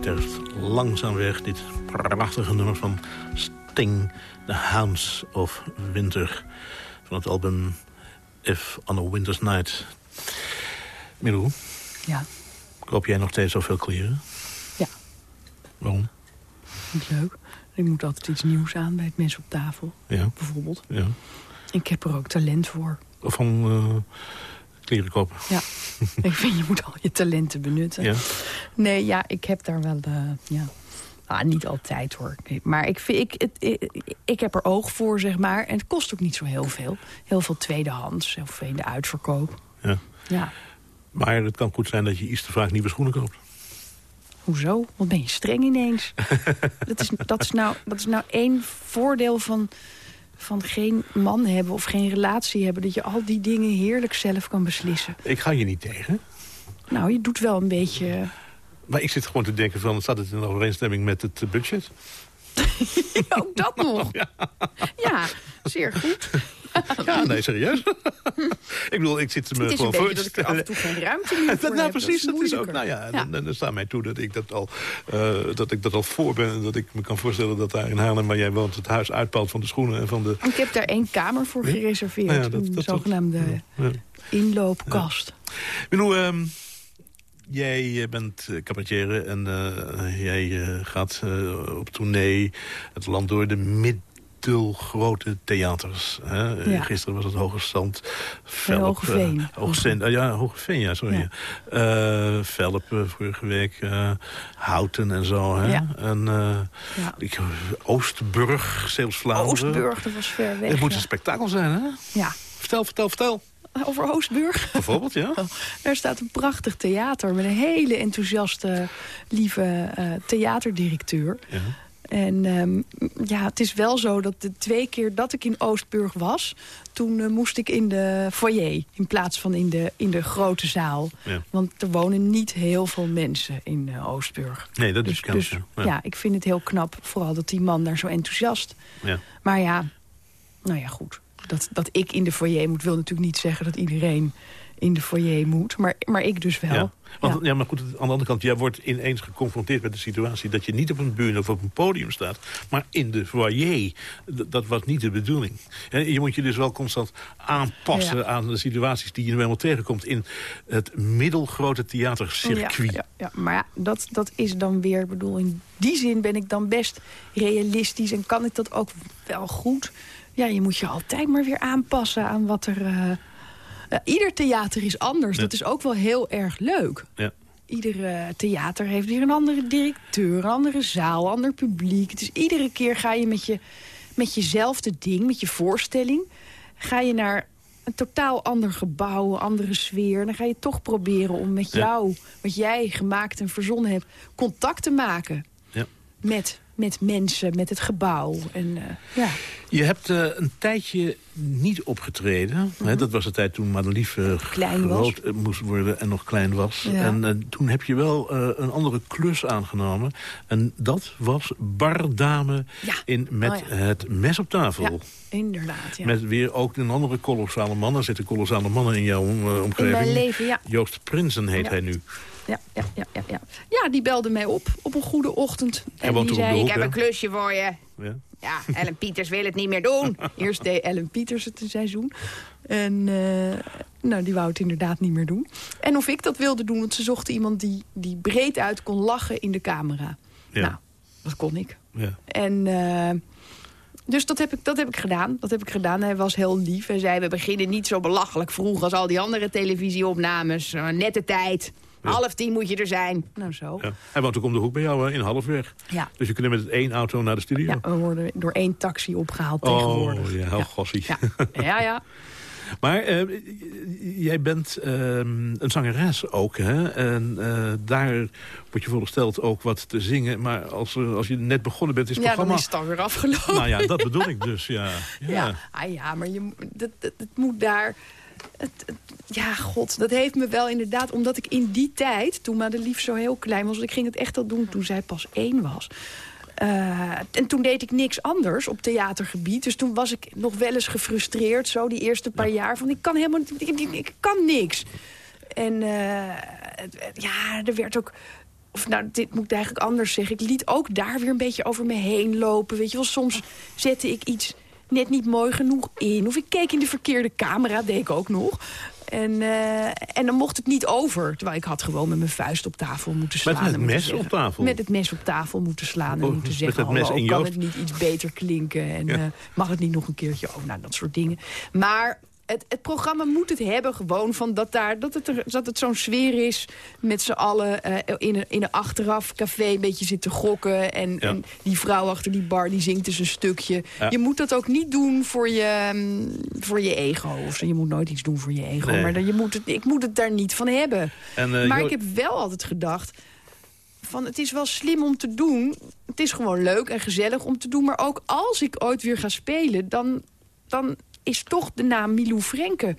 Sterft langzaam weg. Dit prachtige nummer van Sting, The Hounds of Winter. Van het album If on a Winter's Night. Milou, Ja, koop jij nog steeds zoveel kleren? Ja. Waarom? niet leuk. Ik moet altijd iets nieuws aan bij het mes op tafel, Ja, bijvoorbeeld. ja. Ik heb er ook talent voor. Van eh kleren kopen? Ja, ik vind je moet al je talenten benutten. Ja. Nee, ja, ik heb daar wel... eh, ja. Ah, niet altijd hoor. Maar ik, vind, ik, het, ik, ik heb er oog voor, zeg maar. En het kost ook niet zo heel veel. Heel veel tweedehands, heel veel in de uitverkoop. Ja. Ja, Maar het kan goed zijn dat je iets te vaak nieuwe schoenen koopt. hoezo? Wat ben je streng ineens? dat, is, dat, is nou, dat is nou één voordeel van, van geen man hebben of geen relatie hebben. Dat je al die dingen heerlijk zelf kan beslissen. Ik ga je niet tegen. Nou, je doet wel een beetje Maar ik zit gewoon te denken van, staat het in overeenstemming met het eh, budget? Ook dat nog. Ja, zeer goed. Ja, nee, serieus. ik bedoel, ik zit me Het is gewoon voor dat ik er af en toe geen ruimte meer voor nou, heb. precies, dat is ook. Nou ja, en dan staat mij toe dat ik dat al eh, dat ik dat al voor ben. En dat ik me kan voorstellen dat daar in Haarlem, waar jij woont, het huis uitpalt van de schoenen en van de. Ik heb daar één kamer voor gereserveerd. Nou ja, dat- een zogenaamde Ja. inloopkast. Bedoel, ehm, jij eh, bent uh, cabaretier en eh, jij eh, gaat eh, op tournee het land door de middelgrote theaters. Hè? Ja. Gisteren was het Hogestand. Velp, Hogeveen. eh, ah, ja, Hogeveen, ja, sorry. Eh, Velp eh, vorige week, eh, Houten en zo. Hè? Ja. En eh, Ja. ik, Oostburg, Zeeuws-Vlaanderen. Oostburg, dat was ver weg. Het moet ja. een spektakel zijn, hè? Ja. Vertel, vertel, vertel. Over Oostburg. Bijvoorbeeld, ja. Daar staat een prachtig theater met een hele enthousiaste, lieve eh, theaterdirecteur. ja. En ehm, ja, het is wel zo dat de twee keer dat ik in Oostburg was... toen eh, moest ik in de foyer in plaats van in de, in de grote zaal. Ja. Want er wonen niet heel veel mensen in eh, Oostburg. Nee, dat is Dus, bekend, dus ja. ja. Ja. ik vind het heel knap. Vooral dat die man daar zo enthousiast. Ja. Maar ja, nou ja, goed. Dat, dat ik in de foyer moet, wil natuurlijk niet zeggen dat iedereen in de foyer moet. Maar, maar ik dus wel. Ja. Want, ja. Ja. maar goed, aan de andere kant, jij wordt ineens geconfronteerd met de situatie... dat je niet op een bühne of op een podium staat, maar in de foyer. D- dat was niet de bedoeling. En je moet je dus wel constant aanpassen Ja. aan de situaties... die je nu helemaal tegenkomt in het middelgrote theatercircuit. Ja, ja, ja. maar ja, dat, dat is dan weer, ik bedoel, in die zin ben ik dan best realistisch en kan ik dat ook wel goed. Ja, je moet je altijd maar weer aanpassen aan wat er. eh, ieder theater is anders. Ja. Dat is ook wel heel erg leuk. Ja. Ieder eh, theater heeft weer een andere directeur, een andere zaal, een ander publiek. Is iedere keer ga je met, je met jezelfde ding, met je voorstelling, ga je naar een totaal ander gebouw, een andere sfeer. Dan ga je toch proberen om met Ja. jou, wat jij gemaakt en verzonnen hebt, contact te maken Ja. met, met mensen, met het gebouw. En, eh, ja. Je hebt eh, een tijdje niet opgetreden. Hè, dat was de tijd toen Madelief Mhm. Was. groot eh, moest worden en nog klein was. Ja. En toen heb je wel een andere klus aangenomen. En dat was bardame Ja. in, met Oh ja. het mes op tafel. inderdaad. Ja. Met weer ook een andere kolossale man. Er zitten kolossale mannen in jouw omgeving. In mijn leven, ja. Joost Prinsen heet hij nu. Ja, ja, ja, ja, ja. ja, die belde mij op op een goede ochtend. En die zei, hoek, ik heb een klusje voor je. Ja. Ja, Ellen Pieters wil het niet meer doen. Eerst deed Ellen Pieters het een seizoen. En eh, nou, die wou het inderdaad niet meer doen. En of ik dat wilde doen, want ze zochten iemand die, die breed uit kon lachen in de camera. Ja. Nou, dat kon ik. Ja. En eh, dus dat heb, ik, dat heb ik gedaan. Dat heb ik gedaan. Hij was heel lief. Hij zei, we beginnen niet zo belachelijk vroeg... als al die andere televisieopnames. Eh, Nette tijd. Half tien moet je er zijn. Nou, zo. Ja. Hij woont ook om de hoek bij jou in Halfweg. Ja. Dus je kunt met één auto naar de studio. Ja, we worden door één taxi opgehaald tegenwoordig. Oh, ja, heel gossie. Ja, ja. ja. Maar eh, jij bent ehm, een zangeres ook, hè? En eh, daar word je voorgesteld ook wat te zingen. Maar als, eh, als je net begonnen bent, is het Ja, dan programma... is het alweer afgelopen. Nou ja, dat bedoel ik dus, ja. ja. Ja, ah, ja maar je, dat, dat, het moet daar... Het, het- ja, god, dat heeft me wel inderdaad... omdat ik in die tijd, toen Madelief zo heel klein was... ik ging het echt al doen toen zij pas één was... Eh, en toen deed ik niks anders op theatergebied. Dus toen was ik nog wel eens gefrustreerd, zo die eerste paar jaar. Van ik kan helemaal ik, ik, ik kan niks. En eh, ja, er werd ook... Of nou, dit moet ik eigenlijk anders zeggen. Ik liet ook daar weer een beetje over me heen lopen. Weet je wel, soms zette ik iets net niet mooi genoeg in. Of ik keek in de verkeerde camera, deed ik ook nog. En, eh, en dan mocht het niet over. Terwijl ik had gewoon met mijn vuist op tafel moeten slaan. Met het mes zeggen- op tafel? Met het mes op tafel moeten slaan en Oh, moeten met zeggen... het mes hallo, in kan het niet iets beter klinken? En eh, mag het niet nog een keertje? Oh, nou, dat soort dingen. Maar het, het programma moet het hebben gewoon van dat, daar, dat het, er- dat het zo'n sfeer is... met z'n allen eh, in, een, in een achteraf café een beetje zitten gokken... En, Ja. en die vrouw achter die bar die zingt dus een stukje. Ja. Je moet dat ook niet doen voor je, mm, voor je ego. Of zo. Je moet nooit iets doen voor je ego. Nee. Maar dan- je moet het, ik moet het daar niet van hebben. En, eh, maar ik heb wel altijd gedacht... van het is wel slim om te doen. Het is gewoon leuk en gezellig om te doen. Maar ook als ik ooit weer ga spelen... dan, dan is toch de naam Milou Frenke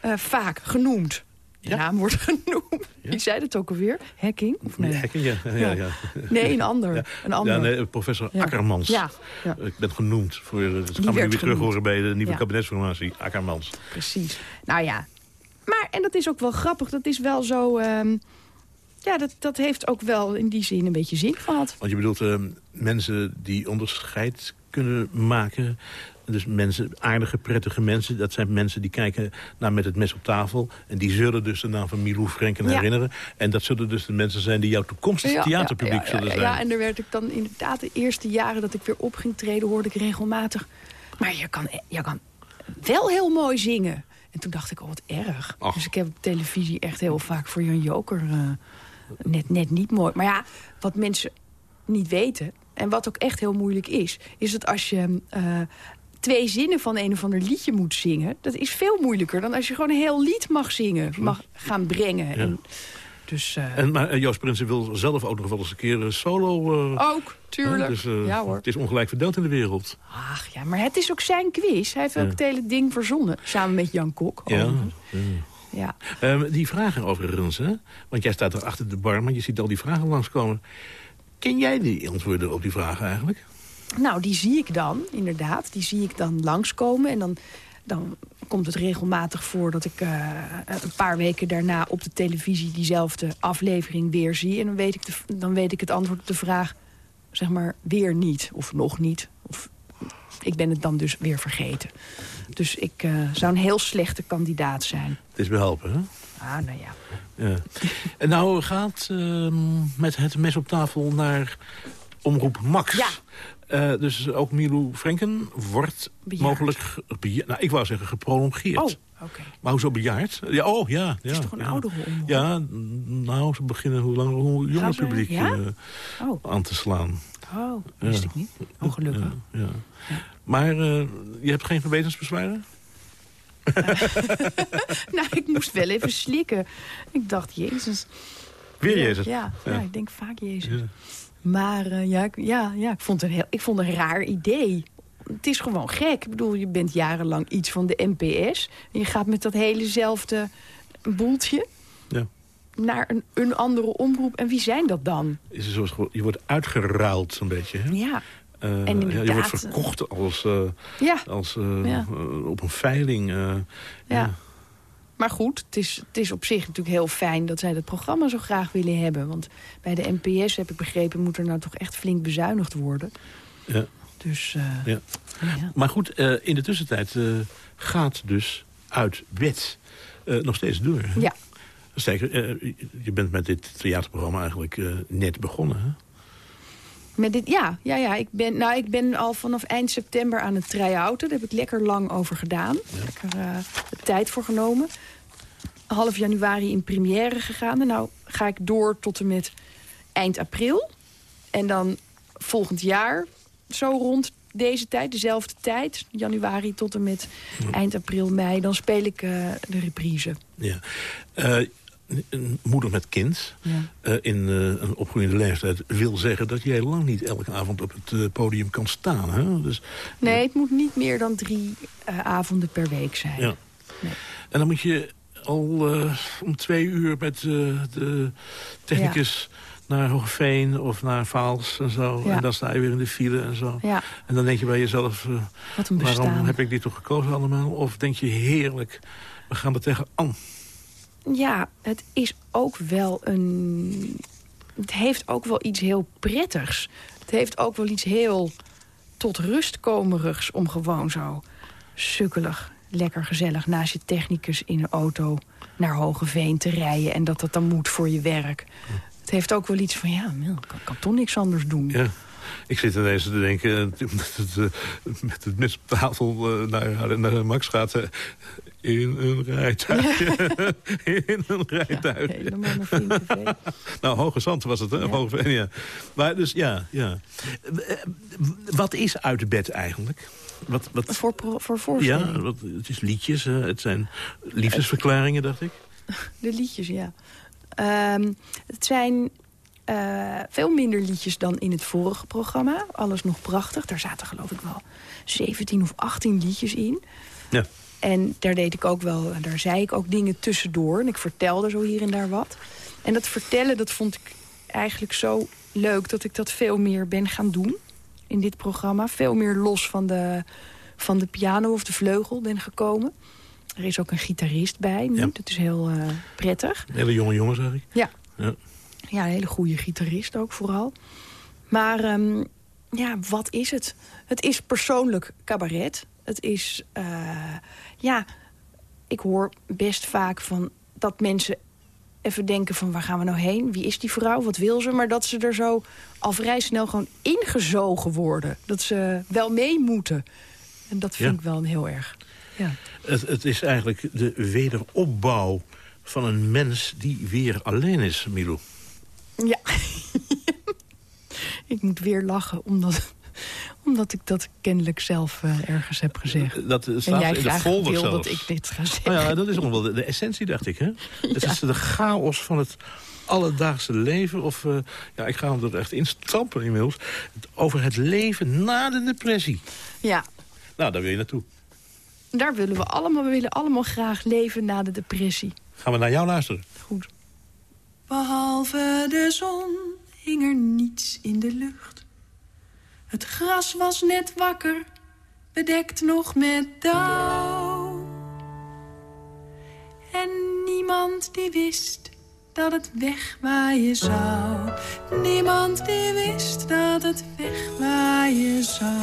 eh, vaak genoemd. de naam wordt genoemd. Wie zei dat ook alweer? Hacking? Of nee? Hacking, ja. ja, ja. Nee, een ander. Ja. Een ander. Ja, nee, professor Ja. Akkermans. Ja, ja. Ik ben genoemd. Voor, dat gaan we nu weer terug horen bij de nieuwe Ja. kabinetsformatie. Akkermans. Precies. Nou ja. Maar, en dat is ook wel grappig. Dat is wel zo... ehm, ja, dat, dat heeft ook wel in die zin een beetje zin gehad. Want je bedoelt eh, mensen die onderscheid kunnen maken. Dus mensen, aardige, prettige mensen. Dat zijn mensen die kijken naar met het mes op tafel. En die zullen dus de naam van Milou Frenken Ja. herinneren. En dat zullen dus de mensen zijn die jouw toekomstige theaterpubliek zullen zijn. Ja, en daar werd ik dan inderdaad de eerste jaren dat ik weer op ging treden... hoorde ik regelmatig... maar je kan, je kan wel heel mooi zingen. En toen dacht ik, oh wat erg. Ach. Dus ik heb op televisie echt heel vaak voor Jan Joker... eh, net, net niet mooi. Maar ja, wat mensen niet weten... en wat ook echt heel moeilijk is... is dat als je... eh, Twee zinnen van een of ander liedje moet zingen... dat is veel moeilijker dan als je gewoon een heel lied mag zingen. Mag gaan brengen. En, dus, eh, En, maar eh, Joost Prinsen wil zelf ook nog wel eens een keer eh, solo... ook, tuurlijk. hè, dus, ja hoor. Het is ongelijk verdeeld in de wereld. Ach ja, maar het is ook zijn quiz. Hij heeft ook het hele ding verzonnen. Samen met Jan Kok. Ja. ja. Ehm, die vragen overigens, hè? Want jij staat er achter de bar, maar je ziet al die vragen langskomen. Ken jij die antwoorden op die vragen eigenlijk? Nou, die zie ik dan, inderdaad. Die zie ik dan langskomen. En dan, dan komt het regelmatig voor dat ik eh, een paar weken daarna... op de televisie diezelfde aflevering weer zie. En dan weet ik, de, dan weet ik het antwoord op de vraag, zeg maar, weer niet. Of nog niet. Of ik ben het dan dus weer vergeten. Dus ik eh, zou een heel slechte kandidaat zijn. Het is behelpen, hè? Ah, nou ja. Ja. En nou gaat ehm, met het mes op tafel naar Omroep Max. Ja. Eh, dus ook Milou Frenken wordt Bejaard. mogelijk... nou, ik wou zeggen geprolongeerd. Oh, oké. Maar hoezo bejaard? Ja, oh, ja. ja Het is toch een ja. omroep? Ja, nou, ze beginnen hoe langer hoe jonger publiek ja? eh, Oh, aan te slaan. oh wist Ja. ik niet. Ongelukkig. Ja, ja. Maar eh, je hebt geen verbeteringsbezwaren? Nou, ik moest wel even slikken. Ik dacht, Jezus. Weer Ja, Jezus? Ja, ja. Ja. ik denk vaak Jezus. Maar eh, ja, ik, ja, ja ik, vond het een heel, ik vond het een raar idee. Het is gewoon gek. Ik bedoel, je bent jarenlang iets van de NPS. En je gaat met dat helezelfde boeltje Ja. naar een, een andere omroep. En wie zijn dat dan? Is het zoals, je wordt uitgeruild zo'n beetje. Hè? Ja, Eh, En ja, je wordt verkocht als, eh, ja. als Ja. eh, op een veiling. Ja. Maar goed, het is, het is op zich natuurlijk heel fijn dat zij dat programma zo graag willen hebben. Want bij de NPS, heb ik begrepen, moet er nou toch echt flink bezuinigd worden. ja. Dus, eh, Ja. ja. Maar goed, eh, in de tussentijd eh, gaat dus uit wet nog steeds door. hè? Ja. Sterker, je bent met dit theaterprogramma eigenlijk net begonnen. Hè? Met dit, ja, ja, ja ik, ben, nou, ik ben al vanaf eind september aan het try-outen. Daar heb ik lekker lang over gedaan. Lekker eh, de tijd voor genomen. Half januari in première gegaan. En nou ga ik door tot en met eind april. En dan volgend jaar, zo rond deze tijd, dezelfde tijd... januari tot en met eind april, mei... dan speel ik eh, de reprise. Ja. Eh, een moeder met kind Ja. eh, in een opgroeiende leeftijd wil zeggen dat jij lang niet elke avond op het podium kan staan. Hè? Dus, Nee, het moet niet meer dan drie avonden per week zijn. ja. Nee. En dan moet je al eh, om twee uur met eh, de technicus naar Hoogveen of naar Vaals en zo. Ja. En dan sta je weer in de file en zo. Ja, En dan denk je bij jezelf, wat een bestaan. waarom heb ik dit toch gekozen allemaal? Of denk je heerlijk, we gaan er tegenaan. Ja, het is ook wel een... Het heeft ook wel iets heel prettigs. Het heeft ook wel iets heel tot rust komerigs... om gewoon zo sukkelig, lekker gezellig... naast je technicus in een auto naar Hogeveen te rijden... en dat dat dan moet voor je werk. Het heeft ook wel iets van, ja, nou, ik kan, kan toch niks anders doen. Ja. Ik zit ineens te denken, eh, met het, eh, met het mes op tafel eh, naar, naar Max gaat... in een rijtuig. in een Ja, rijtuig. helemaal naar Flink TV. Nou, Hoge Zand was het, hè? Ja. Hoge, ja. Maar dus, ja, ja. Wat is uit bed eigenlijk? Wat, wat, Voor, voor ja, voorstelling. wat, het is liedjes, het zijn liefdesverklaringen, dacht ik. De liedjes, ja. Ehm, het zijn eh, veel minder liedjes dan in het vorige programma. Alles nog prachtig. Daar zaten geloof ik wel 17 of 18 liedjes in. Ja. En daar deed ik ook wel, daar zei ik ook dingen tussendoor. En ik vertelde zo hier en daar wat. En dat vertellen, dat vond ik eigenlijk zo leuk... dat ik dat veel meer ben gaan doen in dit programma. Veel meer los van de, van de piano of de vleugel ben gekomen. Er is ook een gitarist bij nu. Ja. Dat is heel eh, prettig. Hele jonge jongen, zeg ik. Ja. Ja. Ja, een hele goede gitarist ook vooral. Maar ehm, ja, wat is het? Het is persoonlijk cabaret. Het is, eh, ja, ik hoor best vaak van dat mensen even denken van waar gaan we nou heen? Wie is die vrouw? Wat wil ze? Maar dat ze er zo al vrij snel gewoon ingezogen worden. Dat ze wel mee moeten. En dat vind Ja. ik wel een heel erg. Ja. Het, het is eigenlijk de wederopbouw van een mens die weer alleen is, Milou. Ja. ik moet weer lachen, omdat, omdat ik dat kennelijk zelf eh, ergens heb gezegd. Dat eh, En staat jij in de folder wil zelfs. dat ik dit ga zeggen. Nou ja, dat is ook wel de, de essentie, dacht ik. Hè? Het is de chaos van het alledaagse leven. Of, eh, ja, ik ga hem er echt instampen inmiddels. Het- Over het leven na de depressie. Ja, Nou, daar wil je naartoe. daar willen we allemaal. We willen allemaal graag leven na de depressie. Gaan we naar jou luisteren. Goed. Behalve de zon hing er niets in de lucht. Het gras was net wakker, bedekt nog met dauw. En niemand die wist dat het wegwaaien zou. Niemand die wist dat het wegwaaien zou.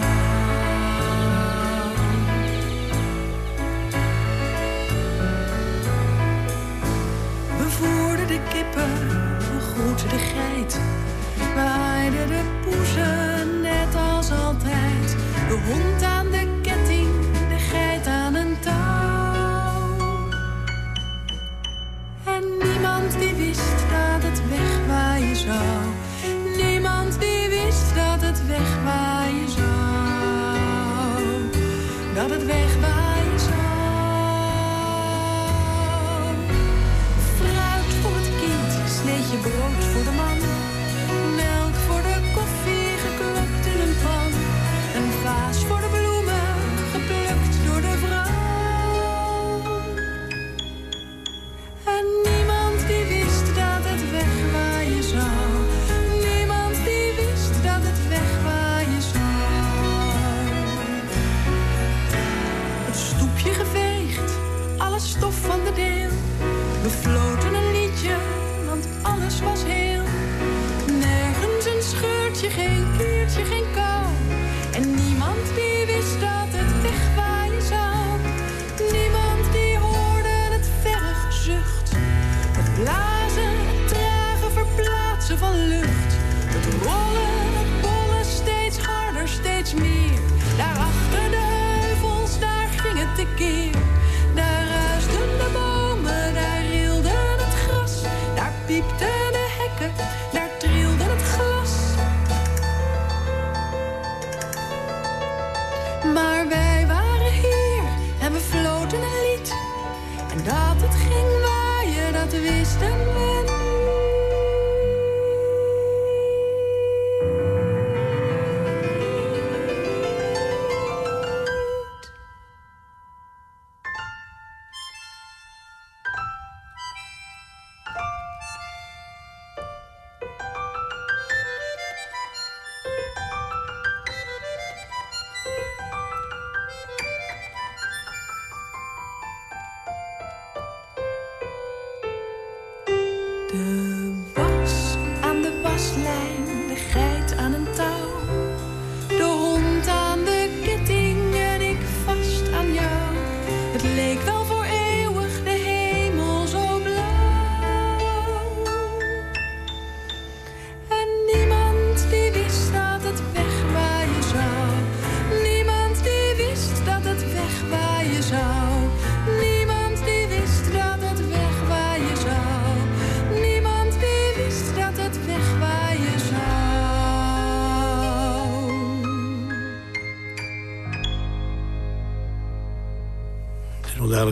De kippen, we groeten de geit. We de poezen, als altijd. De hond aan de ketting, de geit aan een touw. En niemand die wist dat het wegwaaien zou.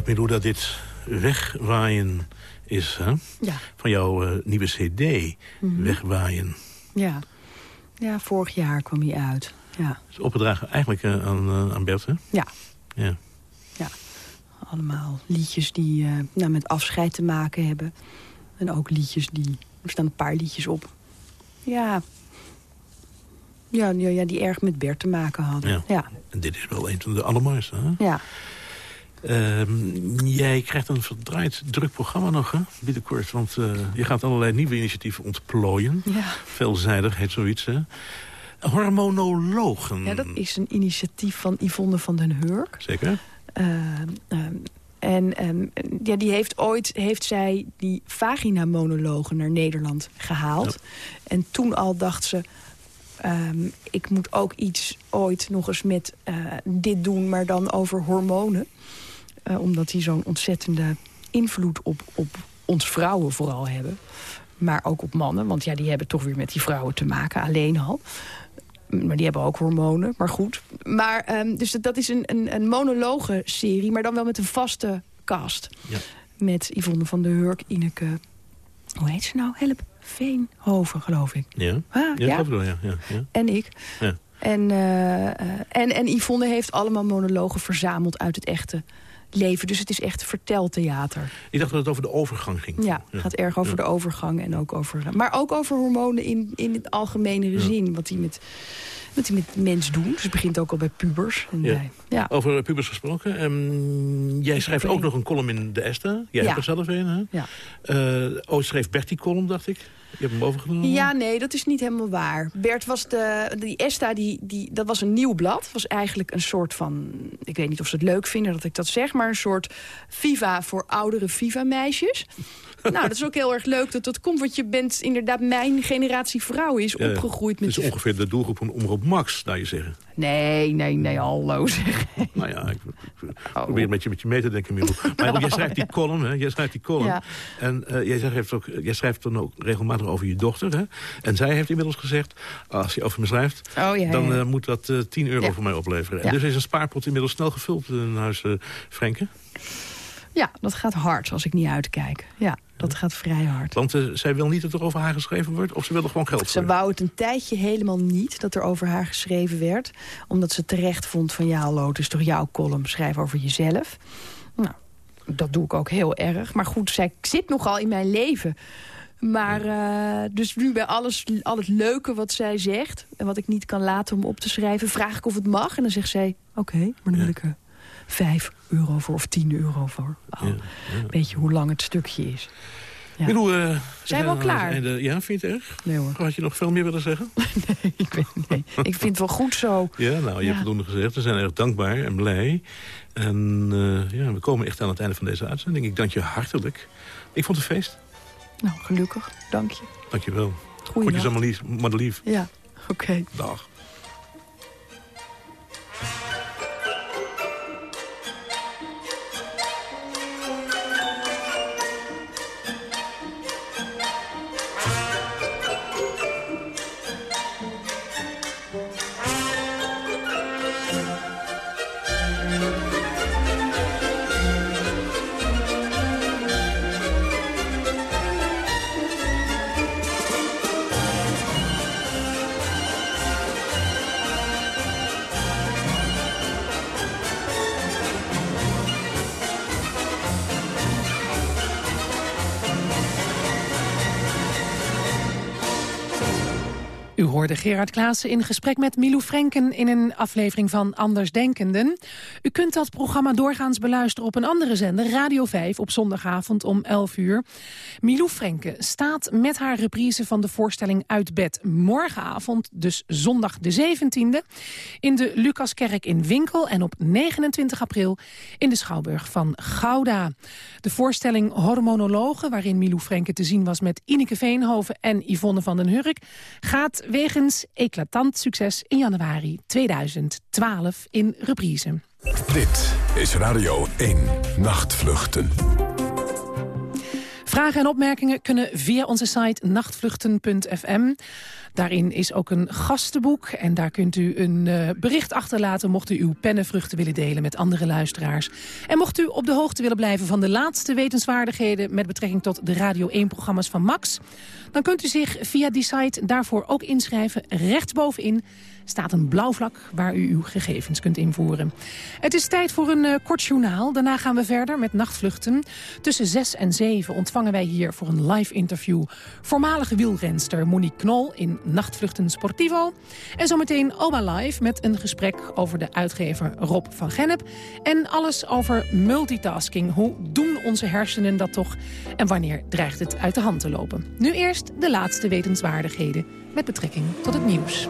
Wel duidelijk, Milou, dat dit wegwaaien is hè? Ja. van jouw eh, nieuwe cd. Mhm. Wegwaaien. Ja. ja, vorig jaar kwam hij uit. Ja, opgedragen eigenlijk eh, aan, eh, aan Bert, hè? ja. Ja. allemaal liedjes die nou, met afscheid te maken hebben. En ook liedjes die... Er staan een paar liedjes op. Ja, ja, ja, ja die erg met Bert te maken hadden. Ja. Ja, En dit is wel een van de allermooiste, hè? ja. Ehm, jij krijgt een verdraaid druk programma nog, hè? Binnenkort, want eh, je gaat allerlei nieuwe initiatieven ontplooien. ja. Veelzijdig heet zoiets, hè? Hormonologen. ja, dat is een initiatief van Yvonne van den Hurk. Zeker? Ehm, ehm, en ja, die heeft ooit heeft zij die vagina-monologen naar Nederland gehaald. En toen al dacht ze... ik moet ook iets ooit nog eens met eh, dit doen, maar dan over hormonen. Eh, omdat die zo'n ontzettende invloed op, op ons vrouwen vooral hebben. Maar ook op mannen, want ja, die hebben toch weer met die vrouwen te maken, alleen al. Maar die hebben ook hormonen, maar goed. Maar, ehm, dus dat, dat is een, een, een monologenserie, maar dan wel met een vaste cast. Ja. Met Yvonne van der Hurk, Ineke... Hoe heet ze nou? Help. Veenhoven, geloof ik. Ja? Ah, Ja, ja. dat wel, ja. ja, ja. En ik. Ja. En, eh, eh, en, en Yvonne heeft allemaal monologen verzameld uit het echte leven. Dus het is echt verteltheater. Ik dacht dat het over de overgang ging. Ja, het gaat erg over Ja. de overgang. En ook over, maar ook over hormonen in, in het algemenere zin. Wat die met, wat die met mens doen. Dus het begint ook al bij pubers. En Ja. bij- ja. Over pubers gesproken. ehm, jij schrijft ook nog een column in de Esther. Jij hebt er zelf een, hè? Ja. Eh, ooit schreef Bert die column, dacht ik. Je hebt hem overgenomen. Ja, nee, dat is niet helemaal waar. Bert was de... Die Esta, die, die, dat was een nieuw blad. was eigenlijk een soort van... Ik weet niet of ze het leuk vinden dat ik dat zeg... maar een soort Viva voor oudere Viva-meisjes. nou, dat is ook heel erg leuk dat dat komt. Want je bent inderdaad... Mijn generatie vrouw is opgegroeid met... Het is ongeveer de doelgroep van Omroep Max, zou je zeggen. Nee, nee, nee, hallo zeg. Nou ja, ik, Oh. probeer een beetje met je mee te denken, Milou. Maar jij schrijft die column, hè? Jij schrijft die column. Ja. En eh, jij, schrijft ook, jij schrijft dan ook regelmatig over je dochter, hè? En zij heeft inmiddels gezegd, als je over me schrijft... Oh, ja, dan eh, moet dat eh 10 euro Ja. voor mij opleveren. En dus is een spaarpot inmiddels snel gevuld in huis uh, Frenke. Ja, dat gaat hard als ik niet uitkijk. Ja, dat gaat vrij hard. Want uh, zij wil niet dat er over haar geschreven wordt? Of ze wil er gewoon geld Ze wou het een tijdje helemaal niet dat er over haar geschreven werd. Omdat ze terecht vond van ja, hallo, het is toch jouw column, schrijf over jezelf. Nou, dat doe ik ook heel erg. Maar goed, zij zit nogal in mijn leven. Maar uh, dus nu bij alles, al het leuke wat zij zegt... en wat ik niet kan laten om op te schrijven... vraag ik of het mag. En dan zegt zij, oké, okay, maar dan wil ik er 5 euro voor of 10 euro voor. Oh, ja, ja. Weet je hoe lang het stukje is. Ja. Bedoel, uh, zijn we al klaar? Einde, ja, vind je het erg? Nee hoor. Had je nog veel meer willen zeggen? nee, ik, weet, nee, ik vind het wel goed zo. Ja, nou, je hebt voldoende gezegd. We zijn erg dankbaar en blij. En uh, ja, we komen echt aan het einde van deze uitzending. Ik dank je hartelijk. Ik vond het feest. Nou, gelukkig. Dank je. Dank je wel. Goedjes aan Madelief. Ja, oké. Okay. Dag. U hoorde Gerard Klaassen in gesprek met Milou Frenken... in een aflevering van Andersdenkenden. U kunt dat programma doorgaans beluisteren op een andere zender... Radio 5 op zondagavond om 11 uur. Milou Frenken staat met haar reprise van de voorstelling Uit Bed... morgenavond, dus zondag de 17e... in de Lucaskerk in Winkel en op 29 april... in de Schouwburg van Gouda. De voorstelling Hormonologen, waarin Milou Frenken te zien was... met Ineke Veenhoven en Yvonne van den Hurk... gaat wegens eclatant succes in januari 2012 in reprise. Dit is Radio 1 Nachtvluchten. Vragen en opmerkingen kunnen via onze site nachtvluchten.fm. Daarin is ook een gastenboek en daar kunt u een uh, bericht achterlaten... mocht u uw pennenvruchten willen delen met andere luisteraars. En mocht u op de hoogte willen blijven van de laatste wetenswaardigheden... met betrekking tot de Radio 1-programma's van Max... dan kunt u zich via die site daarvoor ook inschrijven rechtsbovenin staat een blauw vlak waar u uw gegevens kunt invoeren. Het is tijd voor een uh, kort journaal. Daarna gaan we verder met nachtvluchten. Tussen 6 en 7 ontvangen wij hier voor een live interview... voormalige wielrenster Monique Knol in Nachtvluchten Sportivo. En zometeen Oma Live met een gesprek over de uitgever Rob van Gennep. En alles over multitasking. Hoe doen onze hersenen dat toch? En wanneer dreigt het uit de hand te lopen? Nu eerst de laatste wetenswaardigheden met betrekking tot het nieuws.